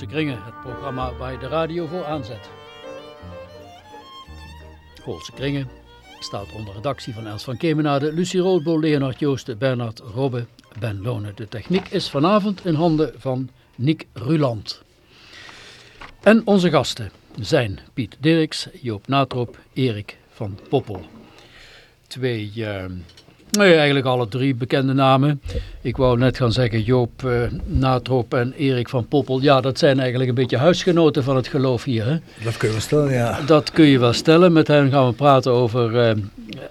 Het programma waar je de radio voor aanzet. Goolse Kringen staat onder redactie van Els van Kemenade, Lucie Roodbol, Leonard Joosten, Bernard Robbe, Ben Lonen. De techniek is vanavond in handen van Nick Ruland. En onze gasten zijn Piet Dirks, Joop Natrop, Erik van Poppel. Twee... Uh, Nee, eigenlijk alle drie bekende namen. Ik wou net gaan zeggen Joop uh, Natrop en Erik van Poppel. Ja, dat zijn eigenlijk een beetje huisgenoten van het geloof hier. Hè? Dat kun je wel stellen, ja. Dat kun je wel stellen. Met hen gaan we praten over uh,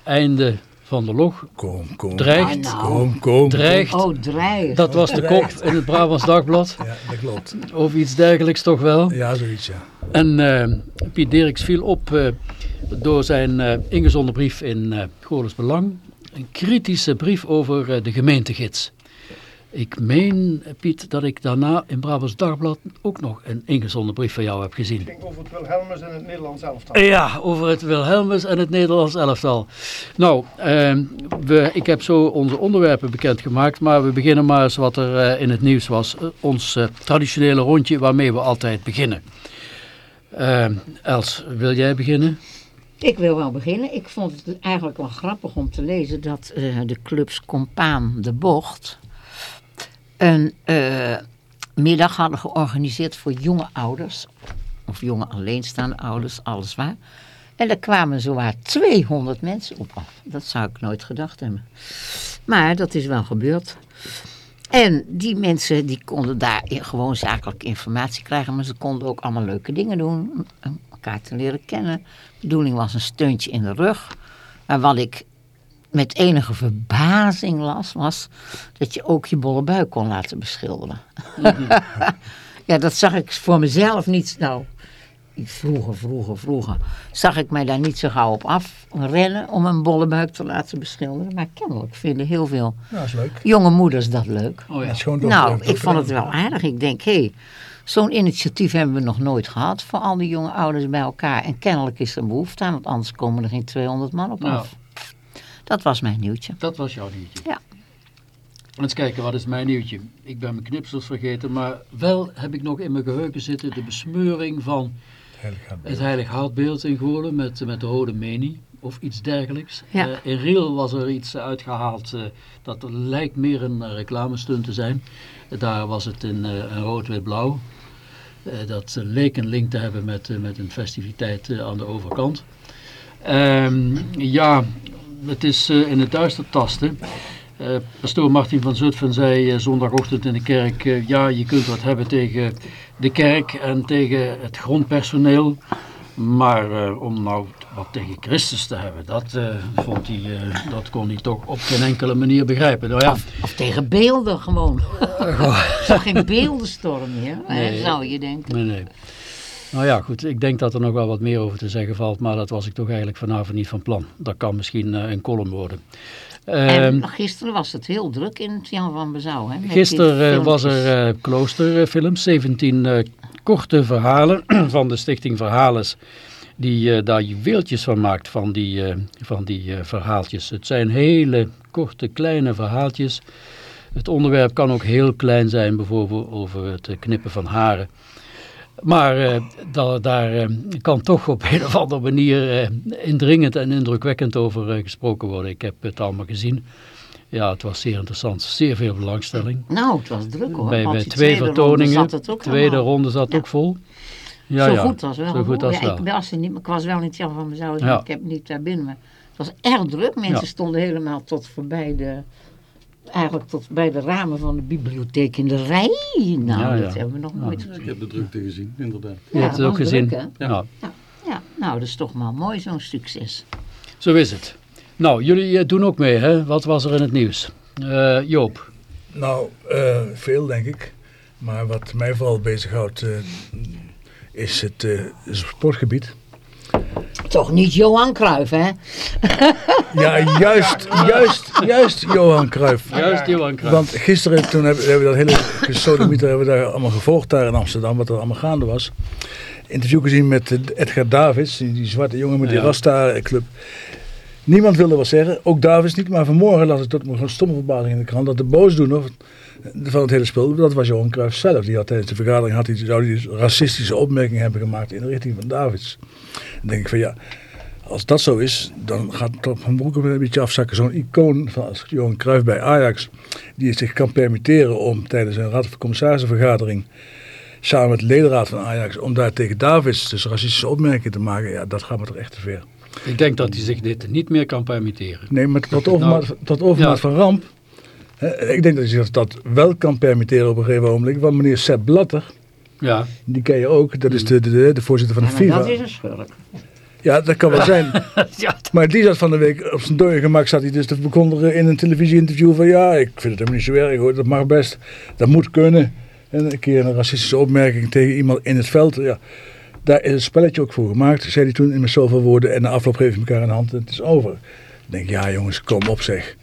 einde van de log. Kom, kom. Dreigt. Ah, nou. Kom, kom. Dreigt. Oh, dreigt. Dat was de kop in het Brabants Dagblad. Ja, dat klopt. Of iets dergelijks toch wel. Ja, zoiets, ja. En uh, Piet Dirks viel op door zijn ingezonden brief in Goorles Belang een kritische brief over uh, de gemeentegids. Ik meen, Piet, dat ik daarna in Brabants Dagblad ook nog een ingezonden brief van jou heb gezien. Het ging over het Wilhelmus en het Nederlands elftal. Ja, over het Wilhelmus en het Nederlands elftal. Nou, uh, we, ik heb zo onze onderwerpen bekendgemaakt, maar we beginnen maar eens wat er uh, in het nieuws was. ons traditionele rondje waarmee we altijd beginnen. Els, wil jij beginnen? Ik wil wel beginnen. Ik vond het eigenlijk wel grappig om te lezen dat uh, de clubs Compaan de Bocht een uh, middag hadden georganiseerd voor jonge ouders. Of jonge alleenstaande ouders, alles waar. En daar kwamen zowaar 200 mensen op af. Dat zou ik nooit gedacht hebben. Maar dat is wel gebeurd. En die mensen die konden daar gewoon zakelijke informatie krijgen. Maar ze konden ook allemaal leuke dingen doen. Elkaar te leren kennen. De bedoeling was een steuntje in de rug. Maar wat ik met enige verbazing las, was dat je ook je bolle buik kon laten beschilderen. Mm -hmm. ja, dat zag ik voor mezelf niet. Nou, vroeger, vroeger, vroeger zag ik mij daar niet zo gauw op af rennen om een bolle buik te laten beschilderen. Maar kennelijk vinden heel veel ja, is leuk. jonge moeders dat leuk. Oh, ja. is gewoon nou, ik vond het wel aardig. Ik denk, hé, hey, zo'n initiatief hebben we nog nooit gehad voor al die jonge ouders bij elkaar. En kennelijk is er behoefte aan, want anders komen er geen 200 man op af. Dat was mijn nieuwtje. Dat was jouw nieuwtje? Ja. Eens kijken, wat is mijn nieuwtje? Ik ben mijn knipsels vergeten, maar wel heb ik nog in mijn geheugen zitten de besmeuring van het heilig houtbeeld in Goorlen met, met de rode menie of iets dergelijks. Ja. Uh, in Riel was er iets uitgehaald uh, dat lijkt meer een reclamestunt te zijn. Daar was het in uh, rood-wit-blauw. Dat leek een link te hebben met, met een festiviteit aan de overkant. Um, ja, het is in het duister tasten. Uh, pastoor Martin van Zutphen zei zondagochtend in de kerk, ja je kunt wat hebben tegen de kerk en tegen het grondpersoneel, maar om nou wat tegen Christus te hebben, dat, vond hij, dat kon hij toch op geen enkele manier begrijpen. Nou ja. of, of tegen beelden gewoon. Zo geen beeldenstorm meer, nee, zou je denken. Nee, nee. Nou ja, goed, ik denk dat er nog wel wat meer over te zeggen valt, maar dat was ik toch eigenlijk vanavond niet van plan. Dat kan misschien een column worden. En um, gisteren was het heel druk in het Jan van Bezouw. Hè, gisteren was er kloosterfilms, 17 uh, korte verhalen van de stichting Verhalens. Die daar juweeltjes van maakt van die, van die verhaaltjes. Het zijn hele korte, kleine verhaaltjes. Het onderwerp kan ook heel klein zijn, bijvoorbeeld over het knippen van haren. Maar uh, da daar uh, kan toch op een of andere manier uh, indringend en indrukwekkend over gesproken worden. Ik heb het allemaal gezien. Ja, het was zeer interessant. Zeer veel belangstelling. Nou, het was druk hoor. Bij, bij twee vertoningen. De tweede ronde zat ja. ook vol. Ja, zo ja, goed was wel. Zo goed als ja, wel. Ik, was er niet, ik was wel niet van mezelf, ja. ik heb niet daar binnen. Maar het was erg druk. Mensen stonden helemaal tot voorbij de eigenlijk tot bij de ramen van de bibliotheek in de rij. Nou, Ja, ja. dat hebben we nog nooit gezien. Ik heb de drukte gezien, inderdaad. Je hebt het ook gezien. druk? Ja. Ja, ja, nou, dat is toch wel mooi, zo'n succes. Zo is het. Nou, jullie eh, doen ook mee, hè? Wat was er in het nieuws? Eh, Joop. Nou, eh, veel denk ik. Maar wat mij vooral bezighoudt uh, is het uh, sportgebied. Toch niet Johan Cruijff, hè? Ja, juist, juist, juist Johan Cruijff. Juist Johan Cruijff. Want gisteren toen hebben, hebben we dat hele gesodemieter hebben we daar allemaal gevolgd daar in Amsterdam, wat er allemaal gaande was. Interview gezien met Edgar Davids, die, die zwarte jongen met die Ja. Rasta club. Niemand wilde wat zeggen, ook Davids niet. Maar vanmorgen las ik tot mijn stomme verbazing in de krant dat de boosdoener van het hele spel, dat was Johan Cruijff zelf. Die had tijdens de vergadering had hij, zou hij dus racistische opmerkingen hebben gemaakt in de richting van Davids. Dan denk ik van ja, als dat zo is, dan gaat het toch van broek een beetje afzakken. Zo'n icoon van als Johan Cruijff bij Ajax, die zich kan permitteren om tijdens een raad van commissarissenvergadering samen met de ledenraad van Ajax, om daar tegen Davids dus racistische opmerkingen te maken, ja, dat gaat me toch echt te ver. Ik denk dat hij zich dit niet meer kan permitteren. Nee, maar tot overmaat, tot overmaat Ja. van ramp. Ik denk dat hij zich dat wel kan permitteren op een gegeven moment. Want meneer Sepp Blatter, Ja, die ken je ook, dat is de, de, de, voorzitter van de Ja, FIFA. dat is een schurk. Ja, dat kan wel zijn. ja Maar die zat van de week op zijn dode gemak, zat hij dus te bekondigen in een televisieinterview van ja, ik vind het helemaal niet zo erg hoor, dat mag best, dat moet kunnen. En een keer een racistische opmerking tegen iemand in het veld, ja, daar is een spelletje ook voor gemaakt, zei hij toen in met zoveel woorden en na afloop geven elkaar een hand en het is over. Ik denk, ja jongens, kom op zeg,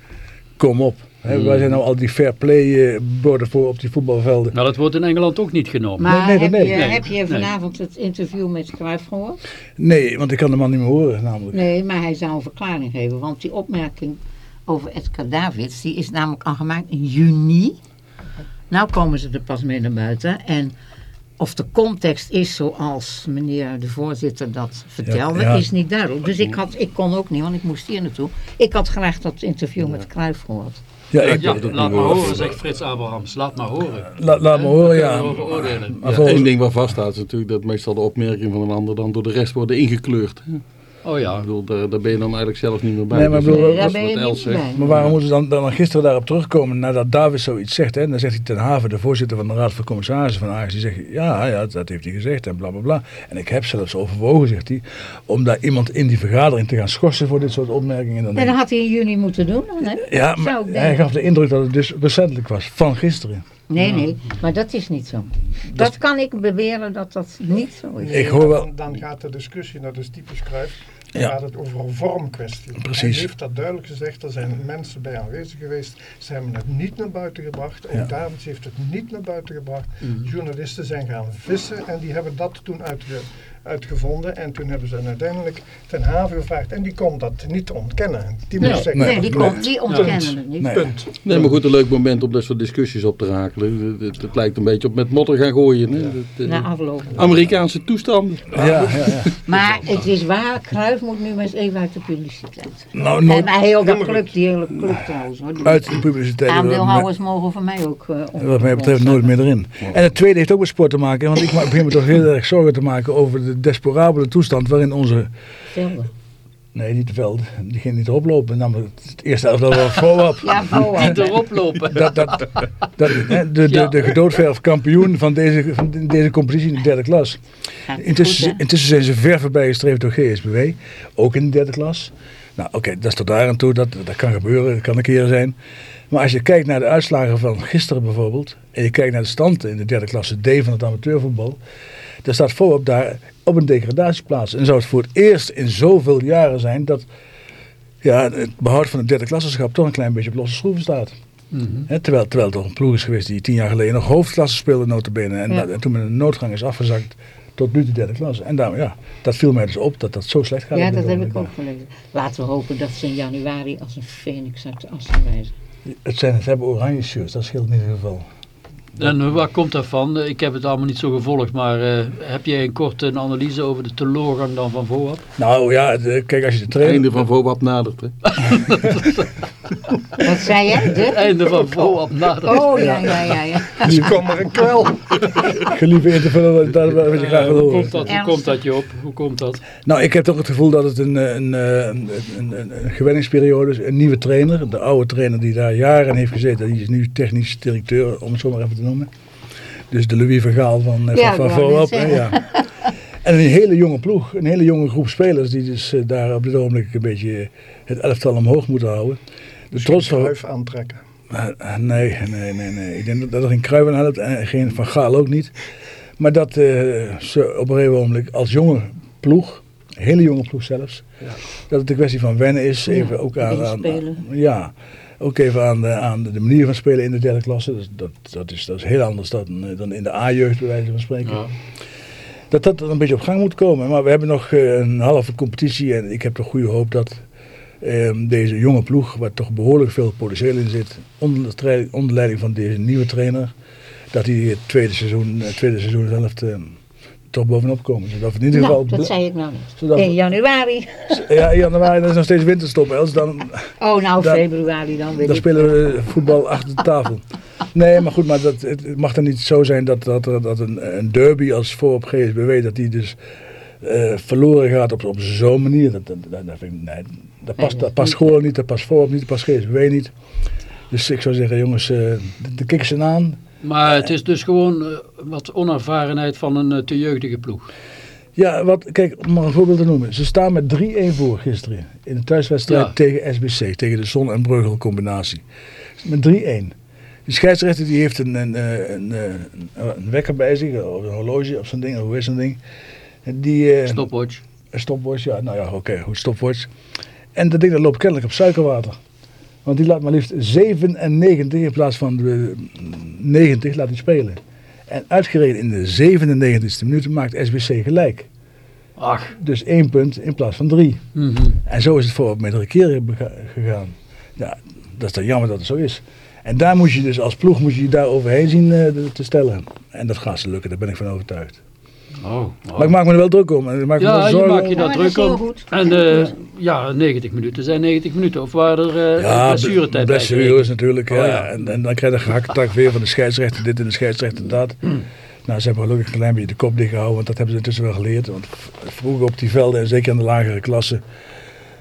kom op. Hmm. Wij zijn nou al die fair play eh, borden voor op die voetbalvelden. nou dat wordt in Engeland ook niet genomen. Maar nee, nee, heb, nee. je, Nee, heb je nee. vanavond het interview met Cruijff gehoord? Nee, want ik kan de man niet meer horen namelijk. Nee, maar hij zou een verklaring geven. Want die opmerking over Edgar Davids, die is namelijk al gemaakt in juni. Nou komen ze er pas mee naar buiten. En of de context is zoals meneer de voorzitter dat vertelde, Ja, ja. is niet duidelijk. Dus ik, had, ik kon ook niet, want ik moest hier naartoe. Ik had graag dat interview met Cruijff gehoord. Ja, ik, laat maar horen. horen, zegt Frits Abrahams. Laat maar horen. la- laat me horen, ja. Maar volgens- Eén ding waar vaststaat is natuurlijk dat meestal de opmerkingen van een ander dan door de rest worden ingekleurd. hè. Oh ja. Ik bedoel, daar, daar ben je dan eigenlijk zelf niet meer bij. Nee, maar Dus ik bedoel, Nee, daar dat ben is je wat niet Els zegt. bij. Maar waarom moeten ze dan, dan gisteren daarop terugkomen nadat David zoiets zegt? Hè? Dan zegt hij ten Haven, de voorzitter van de Raad van Commissarissen van Ajax, die zegt ja, ja, dat heeft hij gezegd en bla bla bla. En ik heb zelfs overwogen, zegt hij, om daar iemand in die vergadering te gaan schorsen voor dit soort opmerkingen. Dan En dat had hij in juni moeten doen dan, hè? ja, maar ik hij gaf de indruk dat het dus recentelijk was, van gisteren. Nee, nee, maar dat is niet zo. Dat kan ik beweren dat dat niet zo is. Ik hoor wel- Dan, dan gaat de discussie, dat is typisch Cruijff, dan Ja. gaat het over een vormkwestie. Precies. Hij heeft dat duidelijk gezegd, er zijn mensen bij aanwezig geweest, ze hebben het niet naar buiten gebracht. Ook Ja. Davids heeft het niet naar buiten gebracht. Journalisten zijn gaan vissen en die hebben dat toen uitge- uitgevonden. En toen hebben ze uiteindelijk ten haven gevraagd en die kon dat niet ontkennen. Die moest Ja. zeggen, Nee, Nee, die, kon, die ontkennen het niet. Nee. punt. Nee, maar goed, een leuk moment om dat soort discussies op te rakelen. Het, het- het lijkt een beetje op met motter gaan gooien. Hè? Het, eh, Na afloop. Amerikaanse toestanden. Ja, ja, ja. Maar het is waar, Cruijff moet nu maar eens even uit de publiciteit. Nou, En nooit maar heel dat club, die hele club trouwens. Hoor. Die uit de publiciteit. Aandeelhouders mogen van mij ook uh, Wat mij betreft nooit meer erin. En het tweede heeft ook met sport te maken. Want ik begin me toch heel erg zorgen te maken over de deplorabele toestand waarin onze Nee, niet de veld. Die ging niet erop lopen. Namelijk het eerste elftal was voorop. Ja. Niet erop lopen. Dat, dat, dat, de, de, Ja. de gedoodverf kampioen van deze, van deze competitie in de derde klas. Goed, Intussen, intussen zijn ze ver voorbij gestreefd door GSBW. Ook in de derde klas. Nou oké, dat is tot daar aan toe. Dat, dat kan gebeuren. Dat kan een keer zijn. Maar als je kijkt naar de uitslagen van gisteren bijvoorbeeld. En je kijkt naar de stand in de derde klasse D van het amateurvoetbal. Dan staat voorop daar op een degradatieplaats. En zou het voor het eerst in zoveel jaren zijn dat ja, het behoud van het derde klassenschap toch een klein beetje op losse schroeven staat. Mhm. Hè, terwijl, terwijl het toch een ploeg is geweest die tien jaar geleden nog hoofdklasse speelde notabene. En, Ja. en toen met een noodgang is afgezakt tot nu de derde klasse. En daarom, ja, dat viel mij dus op dat dat zo slecht gaat. Ja, dat heb ik ook gelezen. Laten we hopen dat ze in januari als een phoenix uit de as gaan wijzen. Het zijn, ze hebben oranje shirts, dat scheelt in ieder geval. En eh, waar komt dat van? Eh, Ik heb het allemaal niet zo gevolgd, maar eh, heb jij een korte analyse over de teleurgang dan van Voab? Nou ja, de- kijk als je de Het trainer... einde van Vobab nadert. Hè? Wat zei jij? Het De? einde van Voab. Oh, ja, ja, ja. ja. Dus kwam er een kwel. gelieve in te vullen wat, wat je graag wil hoe horen. komt dat? Hoe komt dat je op? Hoe komt dat? Nou, ik heb toch het gevoel dat het een, eh, een, eh, een, een, een, een gewenningsperiode is. Een nieuwe trainer, de oude trainer die daar jaren heeft gezeten, die is nu technisch directeur, om het zo maar even te noemen. Dus de Louis van Gaal van, eh, Ja, van, van ja. En een hele jonge ploeg, een hele jonge groep spelers die dus daar op dit ogenblik een beetje het elftal omhoog moeten houden. De trots van, Kruif aantrekken. uh, nee, nee, nee, nee. Ik denk dat, dat er geen Kruiven helpt en geen Van Gaal ook niet. Maar dat eh, ze op een gegeven moment als jonge ploeg, hele jonge ploeg zelfs, dat het een kwestie van wennen is. Ja, Even ook aan, aan, ja, ook even aan de, aan de manier van spelen in de derde klasse. Dat, dat, dat, is, dat is heel anders dan, eh, dan in de A-jeugd bij wijze van spreken. Ja. Dat dat een beetje op gang moet komen. Maar we hebben nog eh, een halve competitie en ik heb toch goede hoop dat deze jonge ploeg, waar toch behoorlijk veel potentieel in zit, onder, de onder leiding van deze nieuwe trainer, dat die het tweede seizoen, eh, tweede seizoen zelf eh, toch bovenop komen. Zodat we in ieder geval... Nou, dat zei ik nou niet. In januari. Ja, in januari dat is nog steeds winterstop, Els. Dan, Oh, nou Dan- februari dan weet dan spelen we voetbal achter de tafel. Nee, maar goed, maar dat, het mag dan niet zo zijn dat, dat, dat een, een derby als voor op GSBW, dat die dus eh, verloren gaat op, op zo'n manier. Dat, dat, dat vind ik, nee, dat past, dat past niet- Goorlen niet, dat past voor op niet, dat past GSBW niet. Dus ik zou zeggen, jongens, eh, de, de kikken zijn aan. Maar het is dus gewoon eh, wat onervarenheid van een eh, te jeugdige ploeg. Ja, wat, kijk, om maar een voorbeeld te noemen. Ze staan met 3-1 voor gisteren. In de thuiswedstrijd Ja. tegen SBC, tegen de Zon- en Breugel combinatie. Met 3-1. De scheidsrechter die heeft een, een, een, een, wekker bij zich, of een horloge of zo'n ding, of hoe is zo'n ding. Die, Stopwatch. Een stopwatch, ja, nou ja, oké, goed, stopwatch. En dat ding dat loopt kennelijk op suikerwater. Want die laat maar liefst 97 in plaats van de 90 laat hij spelen. En uitgereden in de 97e minuut maakt SBC gelijk. Ach. Dus één punt in plaats van drie. mhm. En zo is het voor meerdere keren gegaan. Ja, dat is dan jammer dat het zo is. En daar moet je dus als ploeg moet je je daar overheen zien eh, te stellen. En dat gaat ze lukken, daar ben ik van overtuigd. Oh, oh. Maar ik maak me er wel druk om. Ik maak me Ja, je maakt daar dat is druk om. goed. En eh, ja, 90 minuten zijn 90 minuten. Of waren er uh, Ja, blessuretijd bij blessures natuurlijk. Oh, ja. ja. En, en dan krijg je een gehakketak weer van de scheidsrechter dit en de scheidsrechter dat. Nou, ze hebben gelukkig een klein beetje de kop dicht gehouden, want dat hebben ze intussen wel geleerd. Want vroeger op die velden, en zeker in de lagere klassen,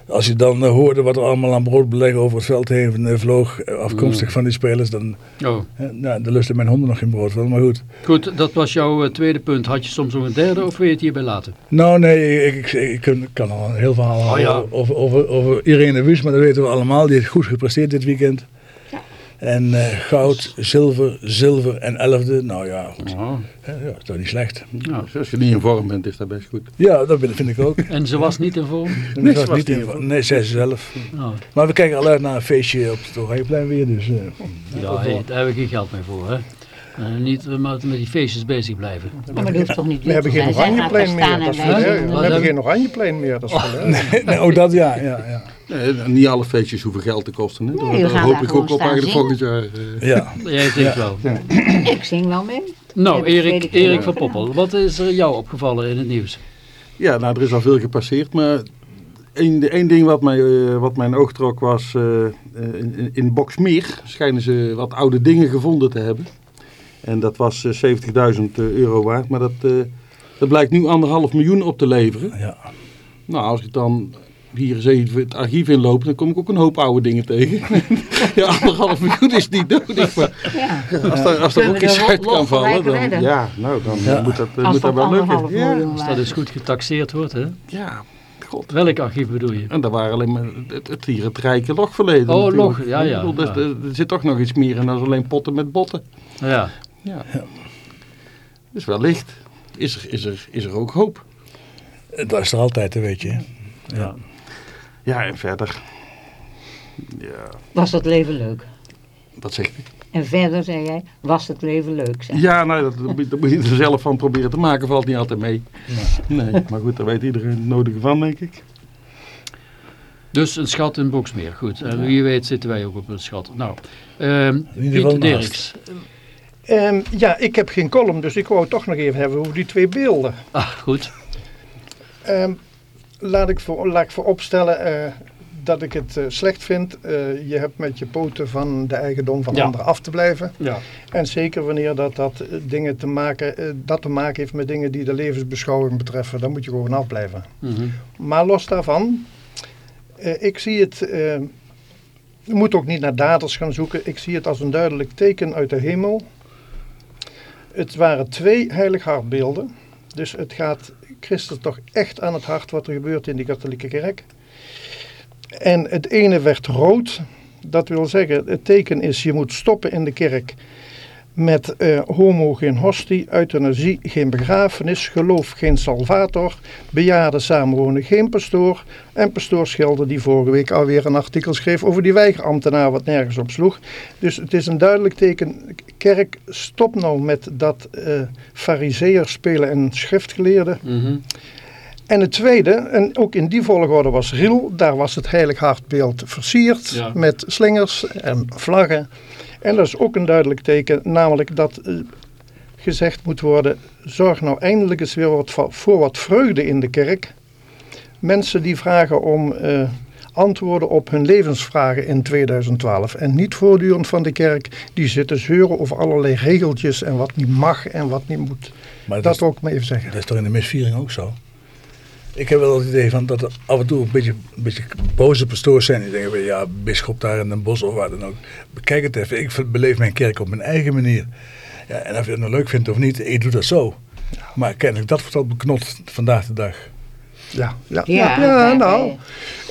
als je dan eh, hoorde wat er allemaal aan broodbeleg over het veld heen eh, vloog, eh, afkomstig van die spelers, dan, Oh. eh, nou, dan lusten mijn honden nog geen brood van. Maar goed. Goed, dat was jouw tweede punt. Had je soms nog een derde of wil je het hierbij laten? Nou, nee, ik, ik, ik kan- kan al een heel verhaal ja. over, over, over Irene Wüst, maar dat weten we allemaal. Die heeft goed gepresteerd dit weekend. En eh, goud, zilver, zilver en elfde. Nou ja, goed. Oh. Ja, ja, is toch niet slecht. Nou. Dus als je niet in vorm bent, is dat best goed. Ja, dat vind, vind ik ook. En ze was niet in vorm? Dat Nee, ze was niet niet in- vorm. nee, zij zelf. Oh. Maar we kijken al uit naar een feestje op het Oranjeplein weer. Dus, eh, Ja, hey, daar hebben we geen geld meer voor. Hè? Eh, niet eh, maar met die feestjes bezig blijven. Ja, maar dat hoeft toch niet We hebben geen oranjeplein meer. Dat is. We hebben hebben- geen oranjeplein meer. Dat is nee, dat, ja. ja, ja. Nee, niet alle feestjes hoeven geld te kosten. Hè? Nee, Daar we gaan hoop daar ik ook op eigenlijk volgend jaar. eh. ja. Jij denkt wel. Ik zing wel mee. Nou, Erik. Erik van Poppel, wat is er jou opgevallen in het nieuws? Ja, nou, er is al veel gepasseerd, maar één, één ding wat, mij, eh, wat mijn oog trok was, in, in Boksmeer schijnen ze wat oude dingen gevonden te hebben. En dat was eh, 70.000 euro waard, maar dat, eh, dat blijkt nu anderhalf miljoen op te leveren. ja. Nou, als ik dan hier eens even het archief inloop, dan kom ik ook een hoop oude dingen tegen. ja, anderhalf miljoen is niet nodig, maar Ja. als daar, als daar ook iets uit kan vallen, dan, ja, nou, dan Ja. moet dat, eh, Als moet dat wel lukken. Ja, Als dat dus goed getaxeerd wordt, hè? ja, god. Welk archief bedoel je? En daar waren alleen maar het, het hier het rijke logverleden. Oh, natuurlijk. log, ja, ja. Bedoel, dus, Ja. Er, er zit toch nog iets meer in dan alleen potten met botten. Ja. Ja. Dus wellicht is er, is, er, is er ook hoop. Dat is er altijd, weet je. ja. Ja, en verder. Ja, Was het leven leuk? wat zegt u? En verder zei jij, was het leven leuk? Zeg. Ja, nou, dat, dat moet- dat je er zelf van proberen te maken. Valt niet altijd mee. Nee, maar goed, daar weet iedereen het nodige van, denk ik. Dus een schat in Boksmeer, goed. En wie weet zitten wij ook op een schat. Nou, ehm In ieder Ehm, ja, ik heb geen column, dus ik wou het toch nog even hebben over die twee beelden. Ah, goed. Ehm, laat, ik voor, laat ik vooropstellen eh, dat ik het eh, slecht vind. Eh, je hebt met je poten van de eigendom van Ja. anderen af te blijven. Ja. En zeker wanneer dat, dat, dingen te maken, dat te maken heeft met dingen die de levensbeschouwing betreffen. Dan moet je gewoon afblijven. Mhm. Maar los daarvan, ik zie het, eh, je moet ook niet naar daders gaan zoeken. Ik zie het als een duidelijk teken uit de hemel. Het waren twee heilig hartbeelden. Dus het gaat Christus toch echt aan het hart wat er gebeurt in die katholieke kerk. En het ene werd rood. Dat wil zeggen, het teken is je moet stoppen in de kerk met eh, homo geen hostie, euthanasie geen begrafenis, geloof geen salvator, bejaarden samenwonen geen pastoor en pastoor Schilder die vorige week alweer een artikel schreef over die weigerambtenaar wat nergens op sloeg. Dus het is een duidelijk teken, kerk stop nou met dat eh fariseer spelen en schriftgeleerden Mhm. En het tweede, en ook in die volgorde was Riel, daar was het heilig hartbeeld versierd Ja. met slingers en vlaggen. En dat is ook een duidelijk teken, namelijk dat eh, gezegd moet worden, zorg nou eindelijk eens weer wat voor wat vreugde in de kerk. Mensen die vragen om eh, antwoorden op hun levensvragen in 2012 en niet voortdurend van de kerk die zitten zeuren over allerlei regeltjes en wat niet mag en wat niet moet. Maar dat, Dat is, wil ik maar even zeggen. dat is toch in de misviering ook zo? Ik heb wel het idee van dat er af en toe een beetje, een beetje boze pastoors zijn. Die denken, van, ja, bisschop daar in een bos of waar dan ook. Bekijk het even, ik beleef mijn kerk op mijn eigen manier. Ja, en of je het nou leuk vindt of niet, ik doe dat zo. Maar kennelijk, dat wordt al beknot vandaag de dag. Ja, ja, Ja, ja, nou.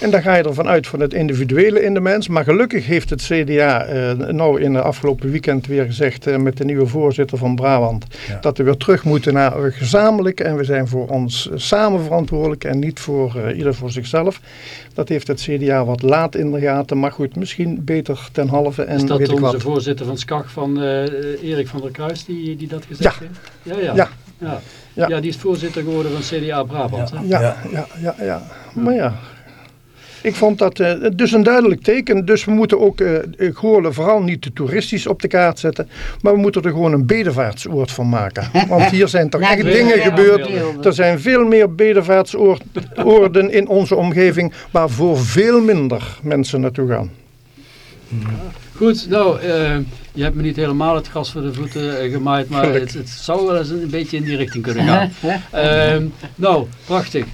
En dan ga je ervan uit van het individuele in de mens. Maar gelukkig heeft het CDA eh, nou in het afgelopen weekend weer gezegd eh, met de nieuwe voorzitter van Brabant. Ja. Dat we weer terug moeten naar eh, gezamenlijk. En we zijn voor ons eh, samen verantwoordelijk en niet voor eh, ieder voor zichzelf. Dat heeft het CDA wat laat in de gaten. Maar goed, misschien beter ten halve en Is dat weet ik onze wat. voorzitter van SCAG van eh, Erik van der Kruis die, die dat gezegd Ja. heeft? Ja, ja. Ja. Ja. Ja. Ja, die is voorzitter geworden van CDA Brabant. Ja. hè? Ja, Ja. ja, ja, ja. Maar ja. Ik vond dat eh, dus een duidelijk teken. Dus we moeten ook eh Goorlen vooral niet te toeristisch op de kaart zetten. Maar we moeten er gewoon een bedevaartsoord van maken. Want hier zijn toch echt ja, dingen ja, gebeurd. Er zijn veel meer bedevaartsoorden in onze omgeving. Waarvoor veel minder mensen naartoe gaan. Goed, nou, eh, je hebt me niet helemaal het gas voor de voeten eh, gemaaid, maar het, het zou wel eens een beetje in die richting kunnen gaan. Ehm, nou, prachtig.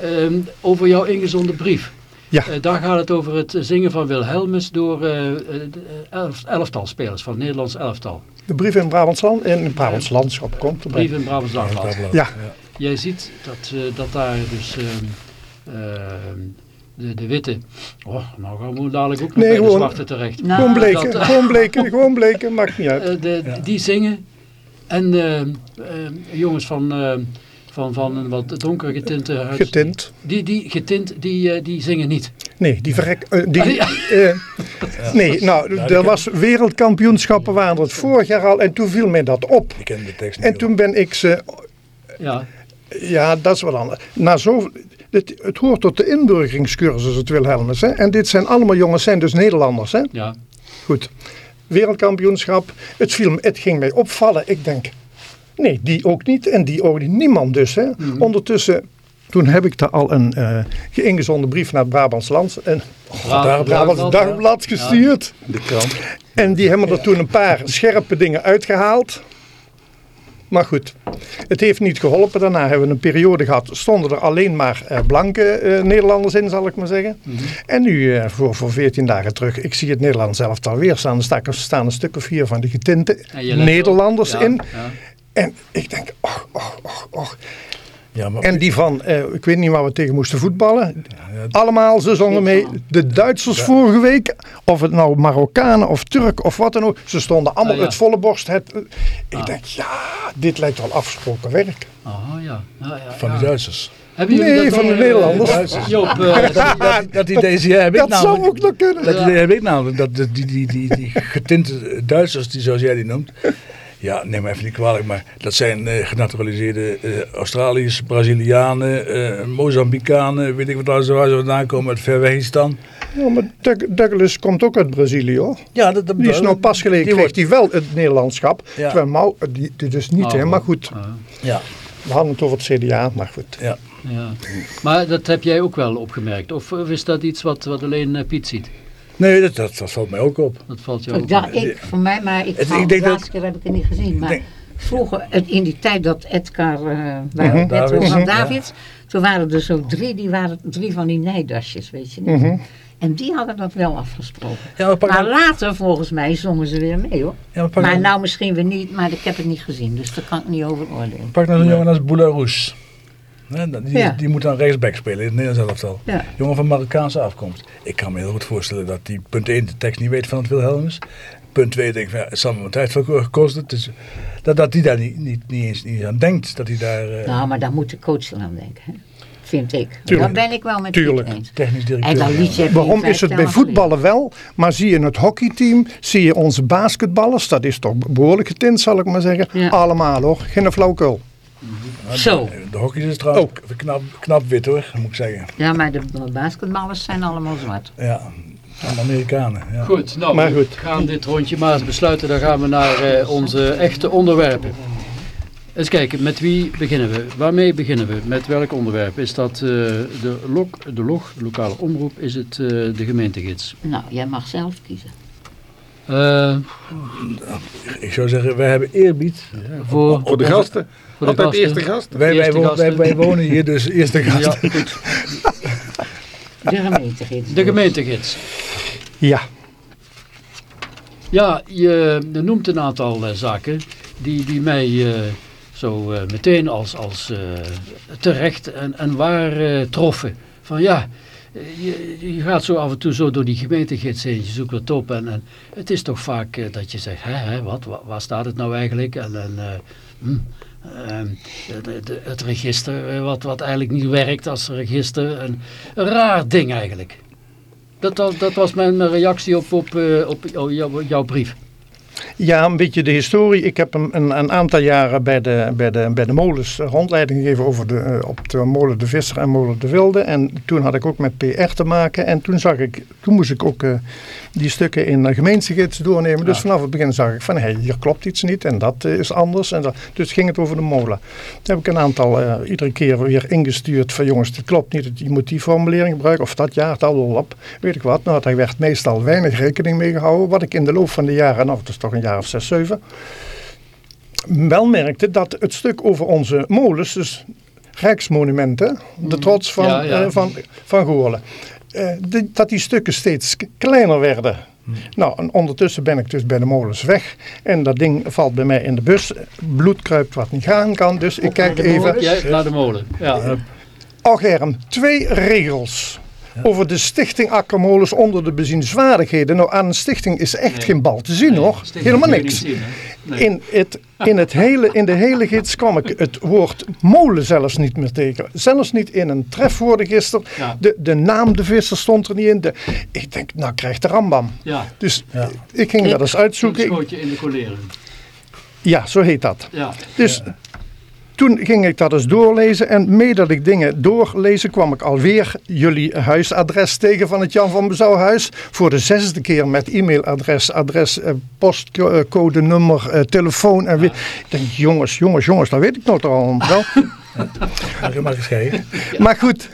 Ehm, over jouw ingezonde brief. Ja. Eh, daar gaat het over het zingen van Wilhelmus door de elf, elftal spelers van het Nederlands elftal. De brief in Brabants, land, in het Brabants landschap komt erbij. Brief in Brabants Dagblad. Ja. Jij ziet dat, eh, dat daar dus ehm, ehm, de, de witte, oh, nou gaan we dadelijk ook nog Nee, bij de zwarte terecht. Nou, Gewoon bleken, dat- gewoon bleken, gewoon bleken, maakt niet uit. Eh, de, Ja. Die zingen. En eh, eh, jongens van, eh, van, van een wat donker getinte huid. Getint. Die, die getint, die, eh, die zingen niet. Nee, die verrek... die, Ah, ja. nee, nou, er was wereldkampioenschappen waren het vorig jaar al en toen viel mij dat op. Ik ken de tekst niet. En toen ben ik ze... Ja, Ja, dat is wat anders. Na zo, dit, het hoort tot de inburgeringscursus, het Wilhelmus. Hè? En dit zijn allemaal jongens, zijn dus Nederlanders. Hè? ja. Goed. Wereldkampioenschap. Het, viel, me- het ging mij opvallen. Ik denk, nee, die ook niet en die ook niet. Niemand dus. Hè? Mhm. Ondertussen, toen heb ik daar al een uh, ingezonden brief naar het Brabants Land. En Brabant- Brabants Dagblad, Dagblad ja. gestuurd. De krant. En die hebben er toen een paar scherpe dingen uitgehaald. Maar goed, het heeft niet geholpen. Daarna hebben we een periode gehad, stonden er alleen maar eh, blanke eh, Nederlanders in, zal ik maar zeggen. Mhm. En nu, eh, voor, voor 14 dagen terug, ik zie het Nederlands zelf alweer staan. Er staan, er staan een stuk of vier van die getinte Nederlanders. Ja, in. ja. En ik denk, och, och, och, och. Ja, maar En die van, eh, ik weet niet waar we tegen moesten voetballen. ja, Allemaal, ze zongen mee. De Duitsers vorige week, of het nou Marokkanen of Turk of wat dan ook. Ze stonden allemaal Ah, ja. het volle borst. Het, ik Ah. denk, ja, dit lijkt wel afgesproken werk. Aha, ja. ja, ja, van ja. de Duitsers. Hebben jullie Nee, dat van de eh, Nederlanders. Joop, eh, Dat, dat idee zie heb ik Dat zou ook nog kunnen. Dat idee heb ik namelijk. Dat die, die, die, die, die getinte Duitsers, die, zoals jij die noemt. Ja, neem me even niet kwalijk, maar dat zijn eh, genaturaliseerde eh, Australiërs, Brazilianen, eh Mozambicanen, weet ik wat waar ze waar ze vandaan komen, uit Verwegistan. Ja, maar Doug- Douglas komt ook uit Brazilië hoor. Ja, dat, dat, Die is nou pas geleden, die kreeg wordt- hij wel het Nederlandschap. Ja. Terwijl Mau, die, die dus niet, Oh, hè. Maar goed, ah, Ja, we hadden het over het CDA, maar goed. ja. ja. Maar dat heb jij ook wel opgemerkt. Of, of is dat iets wat, wat alleen Piet ziet? Nee, dat, dat, dat valt mij ook op. Dat valt jou Ik ook dacht, op. ik, voor mij, maar ik, Het- ik de denk dat- laatste keer heb ik het niet gezien. Maar denk- vroeger, het- in die tijd dat Edgar, eh waar Davids, hadden, ja. David, toen waren er zo drie, die waren drie van die nijdasjes, weet je niet. Mhm. En die hadden dat wel afgesproken. Ja, maar nou, later, volgens mij, zongen ze weer mee hoor. ja, maar nou, nou misschien weer niet, maar ik heb het niet gezien, dus daar kan ik niet over oordelen. pak nou zo'n jongen als Boularus. Die, Ja. die moet dan rechtsback spelen in het Nederlands elftal. Ja. Jongen van Marokkaanse afkomst. Ik kan me heel goed voorstellen dat die punt 1 de tekst niet weet van het Wilhelmus. Punt 2 denk ik, van, ja, het zal me tijd veel gekost. Is, dat, dat die daar niet, niet, niet eens niet aan denkt. Dat hij daar eh, Nou, maar daar moet de coach aan denken, hè? vind ik. Tuurlijk. Daar ben ik wel met Tuurlijk. Eens. technisch directeur En liedje Waarom is het bij voetballen wel, maar zie je het hockeyteam, zie je onze basketballers, dat is toch behoorlijk getint zal ik maar zeggen. Ja. Allemaal hoor, geen flauwkul. Zo. De hockey is trouwens Ook. knap, knap wit hoor, moet ik zeggen. Ja, maar de basketballers zijn allemaal zwart. Ja, de Amerikanen. Ja. Goed, nou, Maar goed. we gaan dit rondje maar eens besluiten. Dan gaan we naar eh, onze echte onderwerpen. Eens kijken, met wie beginnen we? Waarmee beginnen we? Met welk onderwerp? Is dat eh, de, lok, de log, de lokale omroep? Is het eh, de gemeentegids? Nou, jij mag zelf kiezen. Eh, Ik zou zeggen, wij hebben eerbied. voor, Voor de gasten. Voor de Altijd gasten. eerste gast. Wij, wij, Eerste wo- gasten. wij, wij wonen hier dus eerste gast. Ja, goed. De gemeentegids. De gemeentegids. Ja, Ja, je, noemt een aantal eh, zaken die, die mij eh, zo eh, meteen als, als eh, terecht en, en waar eh, troffen. Van ja, je, je gaat zo af en toe zo door die gemeentegids heen, je zoekt wat op. En, en het is toch vaak dat je zegt, hè, hè, wat, wa- waar staat het nou eigenlijk? En, en eh, hm, ehm, het register, eh, wat, wat eigenlijk niet werkt als register. Een, raar ding eigenlijk. Dat, was- dat was mijn, reactie op, op, eh, op jou- jou- jouw brief. Ja, een beetje de historie. Ik heb een, een, een aantal jaren bij de, bij, de, bij de molens eh, rondleiding gegeven over de, eh, op de molen De Visser en molen De Wilde. En toen had ik ook met PR te maken. En toen, zag ik, toen moest ik ook eh, die stukken in de gemeentegids doornemen. Dus vanaf het begin zag ik van, hé, hier klopt iets niet en dat is anders. En dat, dus ging het over de molen. Toen heb ik een aantal iedere keer weer ingestuurd van, jongens, dit klopt niet. Je moet die formulering gebruiken. Of dat jaar, dat op, weet ik wat. Nou, daar werd meestal weinig rekening mee gehouden. Wat ik in de loop van de jaren, nou, het is toch een jaar of zes, zeven, wel merkte dat het stuk over onze molens, dus Rijksmonumenten, de trots van, Ja, ja. eh, van, van Goorlen, eh, die- dat die stukken steeds kleiner werden. Nou, en ondertussen ben ik dus bij de molens weg. En dat ding valt bij mij in de bus. Bloed kruipt wat niet gaan kan. Dus ik kijk even. Jij naar de molen. Ja. Och Herm, twee regels. Over de stichting Akkermolens onder de bezienswaardigheden. Nou, aan een stichting is echt Nee. geen bal te zien Nee, hoor. Helemaal niks. zien? Nee. In, het, in, het hele, in de hele gids kwam ik het woord molen zelfs niet meer tegen. Zelfs niet in een trefwoordenregister. Ja. De, de naam de visser stond er niet in. De, ik denk, nou krijgt de rambam. Ja, Dus Ja. ik ging dat eens uitzoeken. Ik- schootje in de coleren. ja, zo heet dat. Ja. Dus toen ging ik dat eens doorlezen en mee dat ik dingen doorlezen kwam ik alweer jullie huisadres tegen van het Jan van Bezouwhuis. Voor de zesde keer met e-mailadres, adres, eh, postcode, nummer, eh, telefoon en weer. Ik denk jongens, jongens, jongens, dat weet ik nog allemaal wel. Je maar eens kijken. Maar goed,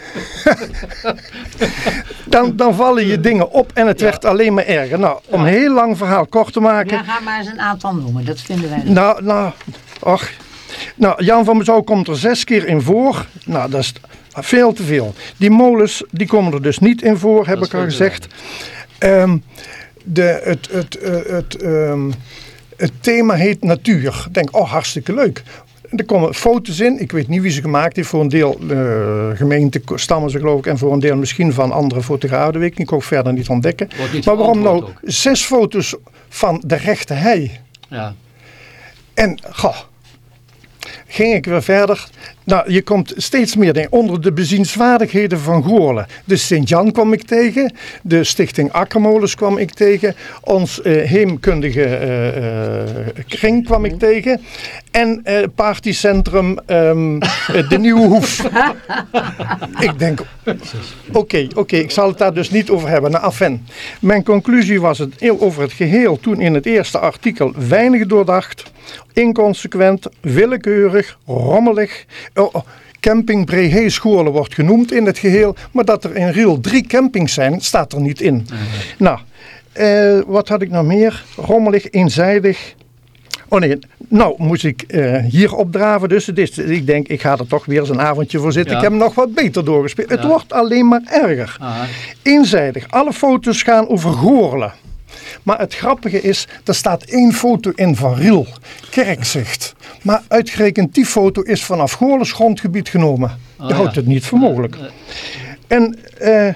dan, dan vallen je dingen op en het werd alleen maar erger. Nou, om een heel lang verhaal kort te maken. Ja, ga maar eens een aantal noemen. Dat vinden wij leuk. Nou, nou, ach. Nou, Jan van Bezouw komt er zes keer in voor. Nou, dat is veel te veel. Die molens, die komen er dus niet in voor, heb Dat ik al gezegd. Ehm, de, het, het, eh, het, ehm, het thema heet natuur. Ik denk, oh, hartstikke leuk. Er komen foto's in. Ik weet niet wie ze gemaakt heeft. Voor een deel uh, gemeente stammen ze geloof ik. En voor een deel misschien van andere fotografen. Dat weet ik niet. Ook verder niet ontdekken. Niet Maar waarom nou zes foto's van de rechte hei? Ja. En goh, ging ik weer verder. Nou, je komt steeds meer onder de bezienswaardigheden van Goorlen. De Sint-Jan kwam ik tegen. De Stichting Akkermolens kwam ik tegen. Ons eh, heemkundige eh, eh, kring kwam ik tegen. En eh partycentrum ehm, eh, De Nieuwe Hoef. ik denk, oké, oké, ik zal het daar dus niet over hebben. Nou, afijn. Mijn conclusie was het over het geheel toen in het eerste artikel weinig doordacht, inconsequent, willekeurig, rommelig. Oh, oh, camping Brehee Schoorlen wordt genoemd in het geheel, maar dat er in Riel drie campings zijn, staat er niet in. Nou, eh, wat had ik nog meer? Rommelig, eenzijdig. Oh nee, nou moest ik eh, hier opdraven. Dus het is, ik denk, ik ga er toch weer eens een avondje voor zitten. Ja. Ik heb hem nog wat beter doorgespeeld. Het wordt alleen maar erger. Eenzijdig. Alle foto's gaan over Goorlen. Maar het grappige is, er staat één foto in van Riel, Kerkzicht. Maar uitgerekend die foto is vanaf Goorlens grondgebied genomen. Je Ah, ja. houdt het niet voor mogelijk. En eh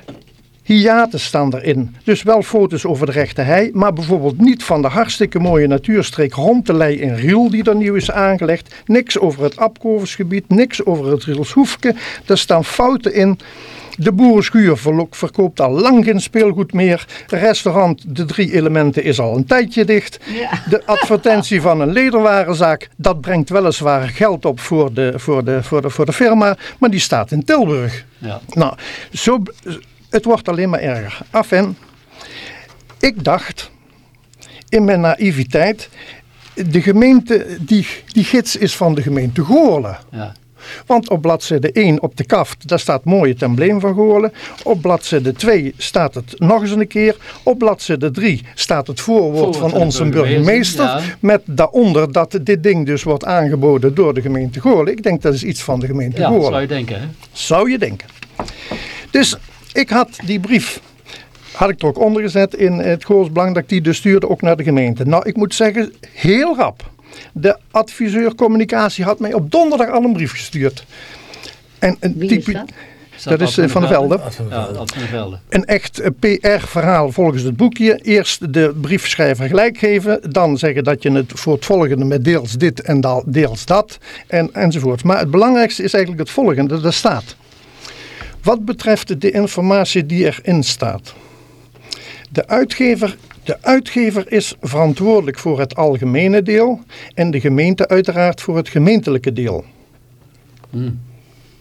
hiaten staan erin. Dus wel foto's over de rechte hei, maar bijvoorbeeld niet van de hartstikke mooie natuurstreek rond de lei in Riel die er nieuw is aangelegd. Niks over het Apkoversgebied, niks over het Rielshoefke. Er staan fouten in De boerenschuur verkoopt al lang geen speelgoed meer. Restaurant De Drie Elementen is al een tijdje dicht. Ja. De advertentie van een lederwarenzaak, dat brengt weliswaar geld op voor de, voor de, voor de, voor de firma, maar die staat in Tilburg. Ja. Nou, zo, het wordt alleen maar erger. Af en ik dacht in mijn naïviteit, de gemeente, die, die gids is van de gemeente Goorlen. Ja. Want op bladzijde 1 op de kaft, daar staat mooi het embleem van Goorlen. Op bladzijde 2 staat het nog eens een keer. Op bladzijde 3 staat het voorwoord van onze burgemeester, ja. Met daaronder dat dit ding dus wordt aangeboden door de gemeente Goorlen. Ik denk dat is iets van de gemeente ja, Goorlen. zou je denken, hè? Zou je denken. Dus ik had die brief, had ik er ook onder gezet in het Goors Belang, dat ik die dus stuurde ook naar de gemeente. Nou, ik moet zeggen, heel rap. De adviseur communicatie had mij op donderdag al een brief gestuurd. En een Wie is type- dat? Staat dat is eh, Van der Velde. Een echt PR-verhaal volgens het boekje. Eerst de briefschrijver gelijk geven. Dan zeggen dat je het voor het volgende met deels dit en deels dat. En, enzovoort. Maar het belangrijkste is eigenlijk het volgende. Er staat. Wat betreft de informatie die erin staat. De uitgever, de uitgever is verantwoordelijk voor het algemene deel. En de gemeente uiteraard voor het gemeentelijke deel.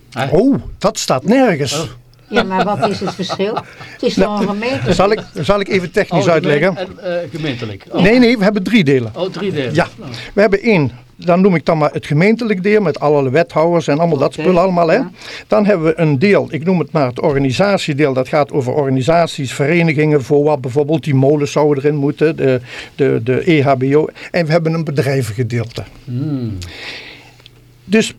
Hè? Oh, dat staat nergens. Oh. Ja, maar wat is het verschil? Het is toch een gemeente? Zal ik, zal ik even technisch Algemeen uitleggen? En eh, gemeentelijk. Oh, Nee, nee, we hebben drie delen. oh drie delen. Ja, Nou, we hebben één. Dan noem ik dan maar het gemeentelijk deel met alle wethouders en allemaal dat spullen allemaal. Hè. ja. Dan hebben we een deel, ik noem het maar het organisatiedeel. Dat gaat over organisaties, verenigingen, voor wat bijvoorbeeld die molens zouden erin moeten, de, de, de EHBO. En we hebben een bedrijvengedeelte. hmm. Dus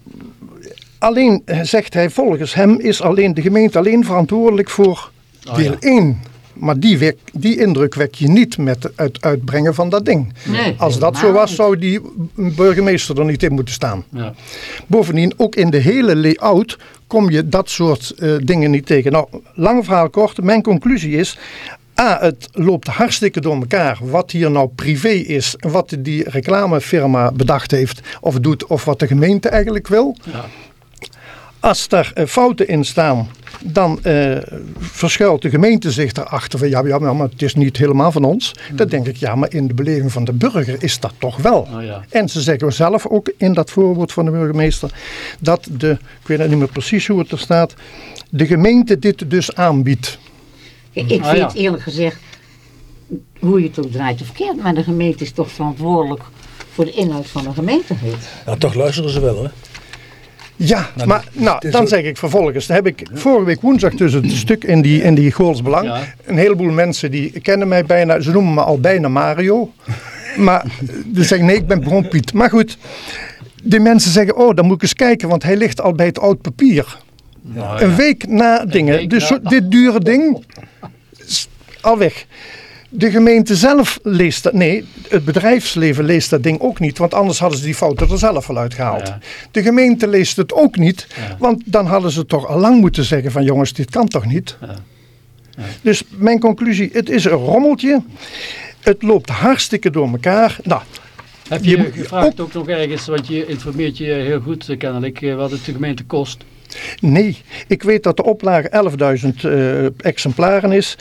alleen, eh, zegt hij, volgens hem is alleen de gemeente alleen verantwoordelijk voor Oh, deel ja. 1. Maar die, wek, die indruk wek je niet met het uitbrengen van dat ding. Nee, Als dat zo was, zou die burgemeester er niet in moeten staan. Ja. Bovendien, ook in de hele layout kom je dat soort eh, dingen niet tegen. Nou, lang verhaal kort, mijn conclusie is... A, het loopt hartstikke door elkaar wat hier nou privé is... en wat die reclamefirma bedacht heeft of doet... of wat de gemeente eigenlijk wil. Ja. Als daar eh, fouten in staan, dan eh, verschuilt de gemeente zich erachter van ja, ja, maar het is niet helemaal van ons. Dan denk ik, ja, maar in de beleving van de burger is dat toch wel. Oh ja. En ze zeggen zelf ook in dat voorwoord van de burgemeester dat de, ik weet niet meer precies hoe het er staat, de gemeente dit dus aanbiedt. Ik, ik Ah, vind ja. eerlijk gezegd, hoe je het ook draait of keert, maar de gemeente is toch verantwoordelijk voor de inhoud van de gemeenteheid. Nou, toch luisteren ze wel, hè? Ja, Nou, maar nou, dan zeg ik vervolgens, dan heb ik vorige week woensdag dus het stuk in die, in die Goorls Belang. Ja. Een heleboel mensen die kennen mij bijna, ze noemen me al bijna Mario. Maar ze zeggen nee, ik ben gewoon Piet. Maar goed, die mensen zeggen, oh dan moet ik eens kijken, want hij ligt al bij het oud papier. Nou, Een week na dingen. week dus na- dit dure ding al weg. De gemeente zelf leest dat. Nee, het bedrijfsleven leest dat ding ook niet. Want anders hadden ze die fouten er zelf wel uitgehaald. Ja. De gemeente leest het ook niet. Ja. Want dan hadden ze toch al lang moeten zeggen van jongens, dit kan toch niet. Ja. Dus mijn conclusie, het is een rommeltje. Het loopt hartstikke door elkaar. Nou, Heb je, gevraagd ook nog ergens, want je informeert je heel goed eh, kennelijk, eh, wat het de gemeente kost. Nee, ik weet dat de oplage 11.000 eh, exemplaren is.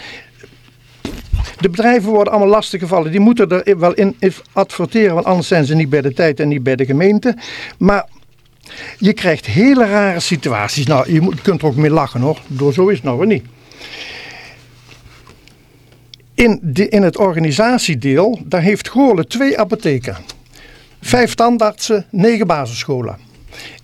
De bedrijven worden allemaal lastiggevallen. Die moeten er wel in adverteren, want anders zijn ze niet bij de tijd en niet bij de gemeente. Maar je krijgt hele rare situaties. Nou, je, kunt er ook mee lachen hoor. Door zo is het nou weer niet. In, in het organisatiedeel, daar heeft Goorlen twee apotheken. Vijf tandartsen, negen basisscholen.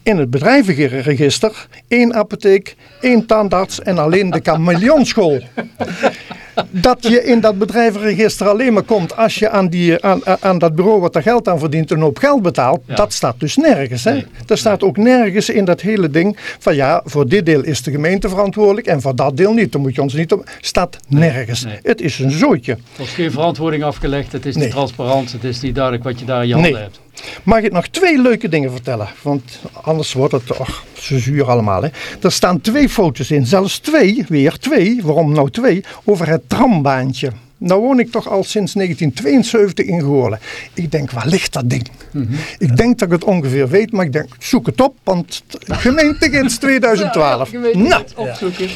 In het bedrijvenregister één apotheek, één tandarts en alleen de chameleonschool. Dat je in dat bedrijvenregister alleen maar komt als je aan, die, aan, aan- dat bureau wat er geld aan verdient een hoop geld betaalt. Ja. Dat staat dus nergens. Hè? Nee. Er staat ook nergens in dat hele ding van ja, voor dit deel is de gemeente verantwoordelijk en voor dat deel niet. Dan moet je ons niet op. Staat nergens. nee. Het is een zootje. Er wordt geen verantwoording afgelegd, het is niet transparant, het is niet duidelijk wat je daar in je handen hebt. Mag ik nog twee leuke dingen vertellen? Want anders wordt het och, zo zuur allemaal. Hè? Er staan twee foto's in, zelfs twee, weer twee, waarom nou twee, over het trambaantje. Nou woon ik toch al sinds 1972 in Goorlen. Ik denk, waar ligt dat ding? Ik denk dat ik het ongeveer weet, maar ik denk, zoek het op, want gemeentegids 2012. nou, opzoeken.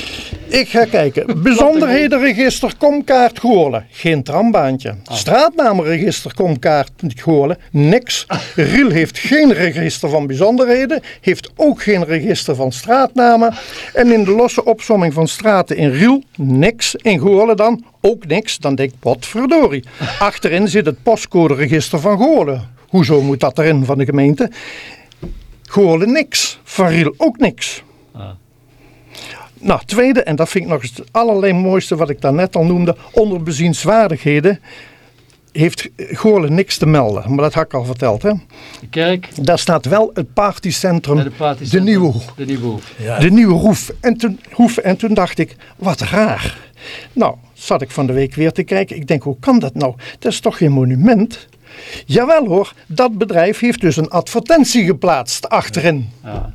ik ga kijken. Bijzonderhedenregister Komkaart Goorlen. Geen trambaantje. Straatnamenregister Komkaart Goorlen. Niks. Riel heeft geen register van bijzonderheden. Heeft ook geen register van straatnamen. En in de losse opsomming van straten in Riel, niks. In Goorlen dan, ook niks. Dan denk ik, wat verdorie. Achterin zit het postcoderegister van Goorlen. Hoezo moet dat erin van de gemeente? Goorlen niks. Van Riel ook niks. Nou, tweede, en dat vind ik nog eens het allerlei mooiste wat ik daarnet al noemde, onder bezienswaardigheden heeft Goorlen niks te melden. Maar dat had ik al verteld. Hè? De kerk Daar staat wel het partycentrum, en de nieuwe, Hoef. De nieuwe hoef. Ja, de nieuwe Hoef. En, toen, Hoef. en toen dacht ik, wat raar. Nou, zat ik van de week weer te kijken. Ik denk, hoe kan dat nou? Dat is toch geen monument? Jawel hoor, dat bedrijf heeft dus een advertentie geplaatst achterin. Ja.